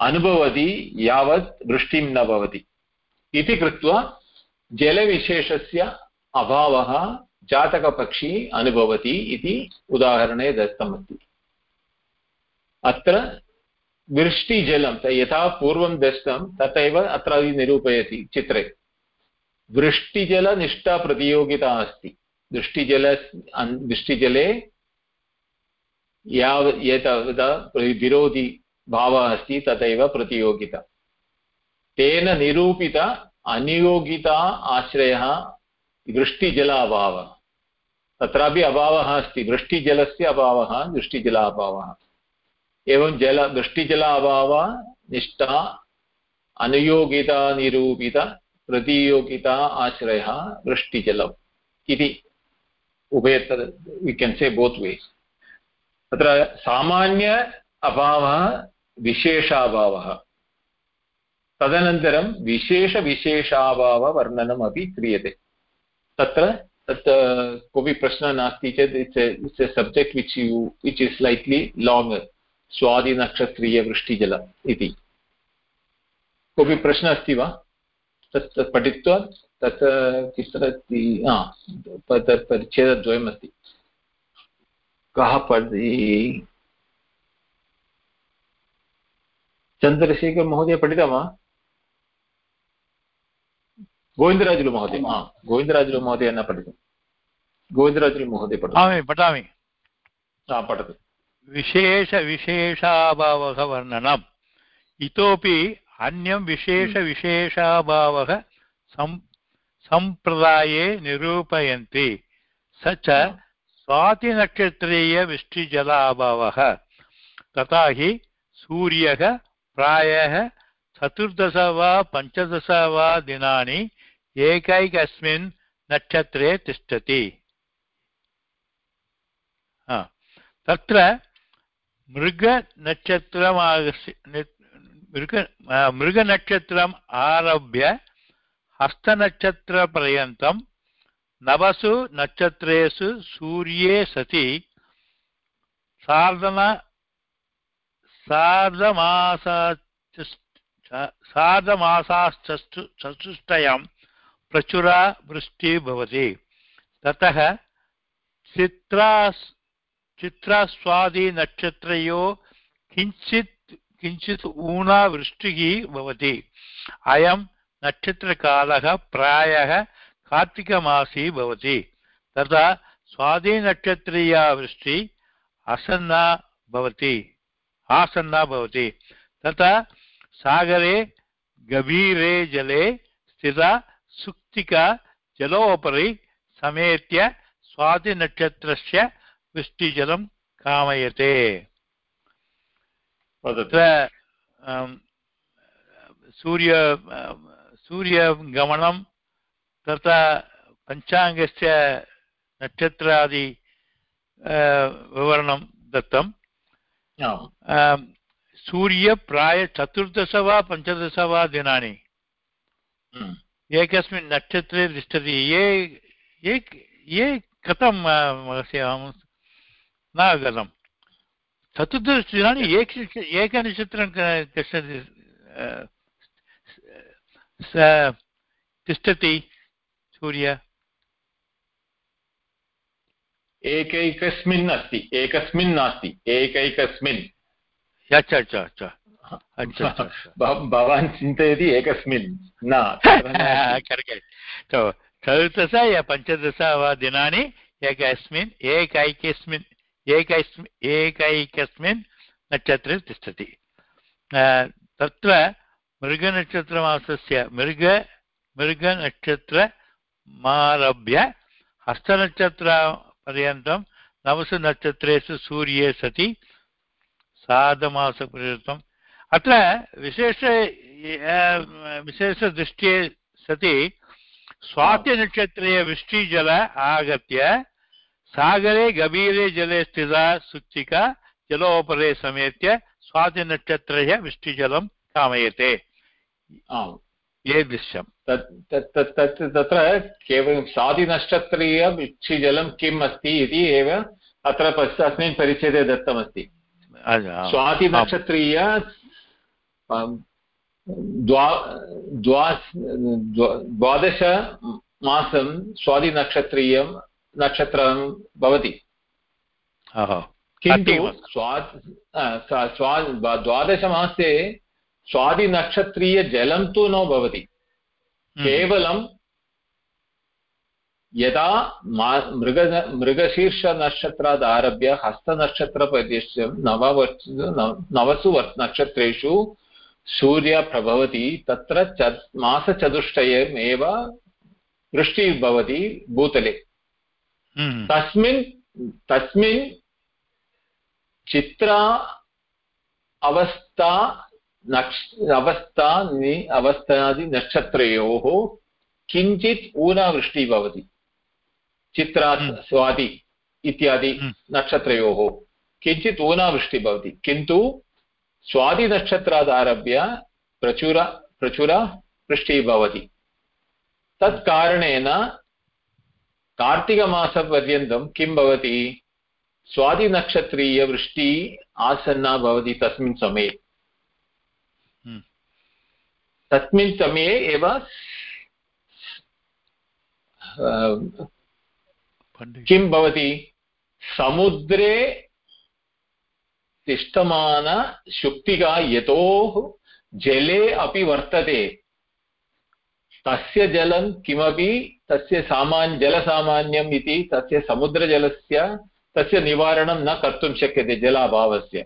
अनुभवति यावत् वृष्टिं न भवति। इति कृत्वा जलविशेषस्य अभावः जातकपक्षी अनुभवति इति उदाहरणे दत्तमस्ति। अत्र वृष्टिजलं यथा पूर्वं दत्तं, तथैव अत्र निरूपयति चित्रे। वृष्टिजलनिष्ठाप्रतियोगिता अस्ति। वृष्टिजल वृष्टिजले याव एतावता विरोधि भावः अस्ति, तथैव प्रतियोगिता। तेन निरूपित अनियोगिता आश्रयः वृष्टिजल अभावः तत्रापि अभावः अस्ति। वृष्टिजलस्य अभावः वृष्टिजल अभावः एवं जल वृष्टिजल अभावः निष्ठा, अनुयोगिता, निरूपित, प्रतियोगिता, आश्रयः वृष्टिजलम् इति उभयत्र वि केन् से बोत् वेस् तत्र सामान्य अभावः, विशेषाभावः। तदनन्तरं विशेषविशेषाभाववर्णनम् अपि क्रियते। तत्र तत् कोऽपि प्रश्नः नास्ति चेत् it's it's a subject which you which is slightly long स्वादिनक्षत्रीयवृष्टिजल इति। कोऽपि प्रश्नः अस्ति वा? तत् पठित्वा तत् तत् परिच्छेदद्वयमस्ति। कः पठति चन्द्रशेखरमहोदय पठितं वा गोविन्दराजुलु महोदय। हा गोविन्दराजुलु महोदय न पठितं। गोविन्दराजुलु महोदय पठामि। पठामि पठतु। विशेषविशेषाभावः वर्णनम् इतोपि अन्यं विशेषविशेषाभावः सम् सम्प्रदाये निरूपयन्ति। स च स्वातिनक्षत्रीयवृष्टिजलाभावः तथा हि सूर्यः प्रायः चतुर्दश वा पञ्चदश वा दिनानि एकैकस्मिन् नक्षत्रे तिष्ठति। तत्र मृगनक्षत्रमागस्य मृग मृगनक्षत्रम् आरभ्य हस्तनक्षत्रपर्यन्तं नवसु नक्षत्रेषु सूर्ये सति। सार्धन सार्धमासाश्चतु चतुष्टयं प्रचुरा वृष्टिः भवति। ततः चित्रा चित्रास्वादिनक्षत्रयो किञ्चित् किञ्चित् ऊनावृष्टिः भवति। अयं नक्षत्रकालः प्रायः कार्तिकमासी भवति। तदा स्वादिनक्षत्रीया वृष्टिः असन्ना भवति। आसन्ना भवति। तथा सागरे, गभीरे जले स्थिता सुक्तिका जलोपरि समेत्य स्वातिनक्षत्रस्य वृष्टिजलं कामयते। तत्र सूर्य सूर्यगमनं तथा पञ्चाङ्गस्य नक्षत्रादि विवरणं दत्तं। सूर्य प्राय चतुर्दश वा पञ्चदश वा दिनानि। एकस्मिन् नक्षत्रे तिष्ठति ये ये ये कथं न अवगतं चतुर्दशदिनानि एक एकनक्षत्रं तिष्ठति तिष्ठति सूर्य। एकैकस्मिन् अस्ति एकस्मिन् नास्ति एकैकस्मिन्। अच्छा अच्छा अच्छा भवान् चिन्तयति एकस्मिन्। न चतुर्दश या पञ्चदश वा दिनानि एकस्मिन् एकैकस्मिन् एकैस्मिन् एकैकस्मिन् नक्षत्रे तिष्ठति। तत्र मृगनक्षत्रमासस्य मृग मृगनक्षत्रमारभ्य हस्तनक्षत्रपर्यन्तं नवसु नक्षत्रेषु सूर्ये सति सार्धमासपर्यन्तम् अत्र विशेष विशेषदृष्ट्ये सति स्वात्यनक्षत्रे वृष्टिजल आगत्य सागरे गभीरे जले स्थिता सुचिका जलोपरे समेत्य स्वातिनक्षत्रय वृष्टिजलं कामयते। ये दृश्यं तत्र केवलं स्वादिनक्षत्रीय वृक्षिजलं किम् अस्ति इति एव अत्र अस्मिन् परिच्छेदे दत्तमस्ति। स्वातिनक्षत्रीय द्वा द्वा द्वादश मासं स्वादिनक्षत्रीयं नक्षत्रं भवति। किन्तु स्वा द्वादशमासे स्वादिनक्षत्रीयजलं तु न भवति। केवलं यदा मृग मृगशीर्षनक्षत्रात् आरभ्य हस्तनक्षत्रपर्यन्तं नववर्ष नवसु नक्षत्रेषु सूर्य प्रभवति तत्र च मासचतुष्टयम् एव वृष्टिः भवति भूतले। तस्मिन् तस्मिन् चित्रा अवस्था नक्ष अवस्था अवस्थादिनक्षत्रयोः किञ्चित् ऊनावृष्टिः भवति। चित्रात् स्वाति इत्यादि नक्षत्रयोः किञ्चित् ऊनावृष्टिः भवति। किन्तु स्वादिनक्षत्रात् आरभ्य प्रचुर प्रचुर वृष्टिः भवति। तत् कारणेन कार्तिकमासपर्यन्तं किं भवति? स्वादिनक्षत्रीयवृष्टिः आसन्ना भवति तस्मिन् समये। तस्मिन् समये एव किं भवति? समुद्रे तिष्ठमानशुक्तिका यतोः जले अपि वर्तते। तस्य जलं किमपि तस्य सामान्य जलसामान्यम् इति तस्य समुद्रजलस्य तस्य निवारणं न कर्तुं शक्यते जलाभावस्य।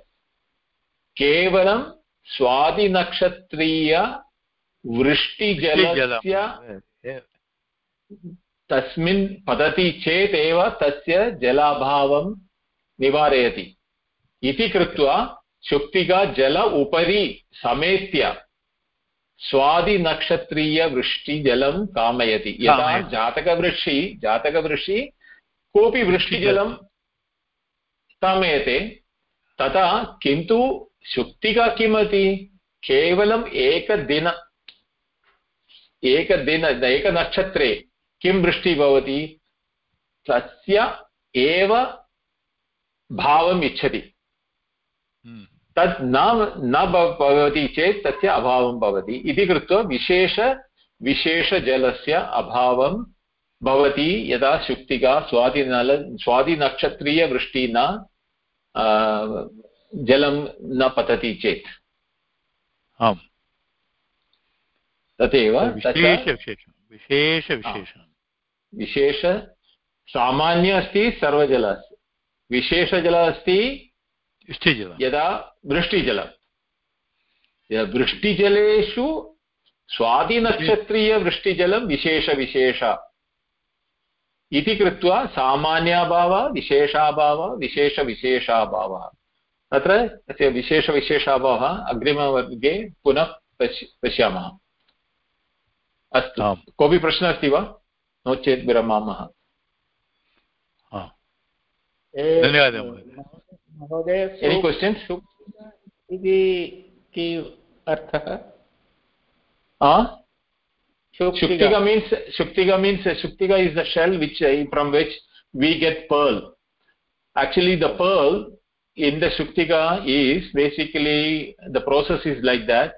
केवलं स्वादिनक्षत्रीय वृष्टिजलस्य तस्मिन् पतति चेदेव तस्य जलाभावं निवारयति। इति कृत्वा शुक्तिका जल उपरि समेत्य स्वादिनक्षत्रीयवृष्टिजलं कामयति। यदा जातकवृष्टि जातकवृष्टि कोऽपि वृष्टिजलं कामयते तथा किन्तु शुक्तिका किमति? केवलम् एकदिन एकदिन एकनक्षत्रे किं वृष्टिः भवति? तस्य एव भावम् इच्छति। तत् न न भवति चेत् तस्य अभावं भवति। इति कृत्वा विशेष विशेषजलस्य अभावं भवति यदा शुक्तिका स्वादिनल स्वादिनक्षत्रीयवृष्टिः न जलं न पतति चेत्। आम्। विशेषविशेषं विशेष सामान्य अस्ति सर्वजल अस्ति विशेषजल अस्ति वृष्टिजलं यदा वृष्टिजलं वृष्टिजलेषु स्वादिनक्षत्रीयवृष्टिजलं विशेषविशेष इति कृत्वा सामान्याभावः विशेषाभावः विशेषविशेषाभावः तत्र तस्य विशेषविशेषाभावः अग्रिमवर्गे पुनः पश्य पश्यामः। अस्तु। कोऽपि प्रश्नः अस्ति वा? नो चेत् विरमामः। धन्यवादः महोदय एनि क्वश्चन्स् इति कि अर्थः shuktika means shuktika means shuktika is the shell which from which we get pearl actually the pearl in the shuktika is basically the process is like that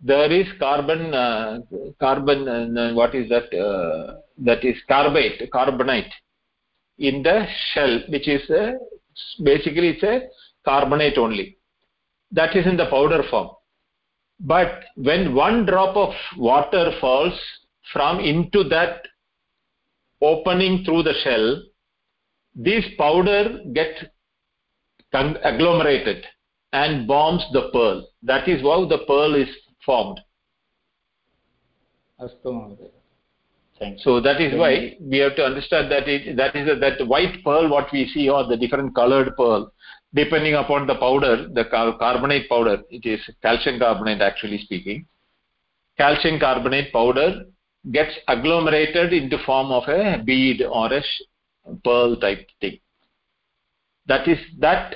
there is carbon uh, carbon uh, what is that uh, that is carbate carbonate in the shell which is basically it's a carbonate only. That is in the powder form. But when one drop of water falls from into that opening through the shell this powder gets agglomerated and bombs the pearl. That is how the pearl is formed so that is why we have to understand that it that is a, that white pearl what we see or the different colored pearl depending upon the powder the carbonate powder. It is calcium carbonate actually speaking. Calcium carbonate powder gets agglomerated into form of a bead or a pearl type thing. That is that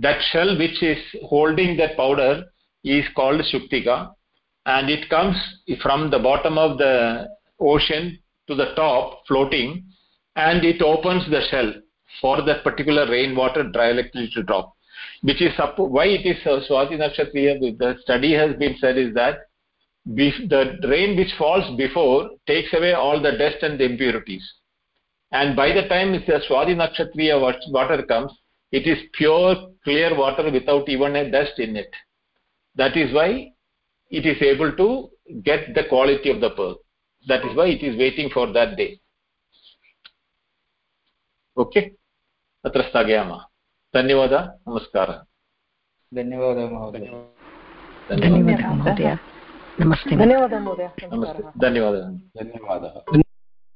that shell which is holding that powder is called shuktika and it comes from the bottom of the ocean to the top floating and it opens the shell for that particular rainwater directly to drop which is why it is uh, swati nakshatriya the study has been said is that the rain which falls before takes away all the dust and the impurities. And by the time the swati nakshatriya water comes it is pure clear water without even a dust in it. That is why it is able to get the quality of the pearl that is why it is waiting for that day. Okay अत्र स्थगयामः। धन्यवादः नमस्कारः। धन्यवादः महोदय। धन्यवादः महोदय। नमस्ते। धन्यवादः महोदय। धन्यवादः। धन्यवादः।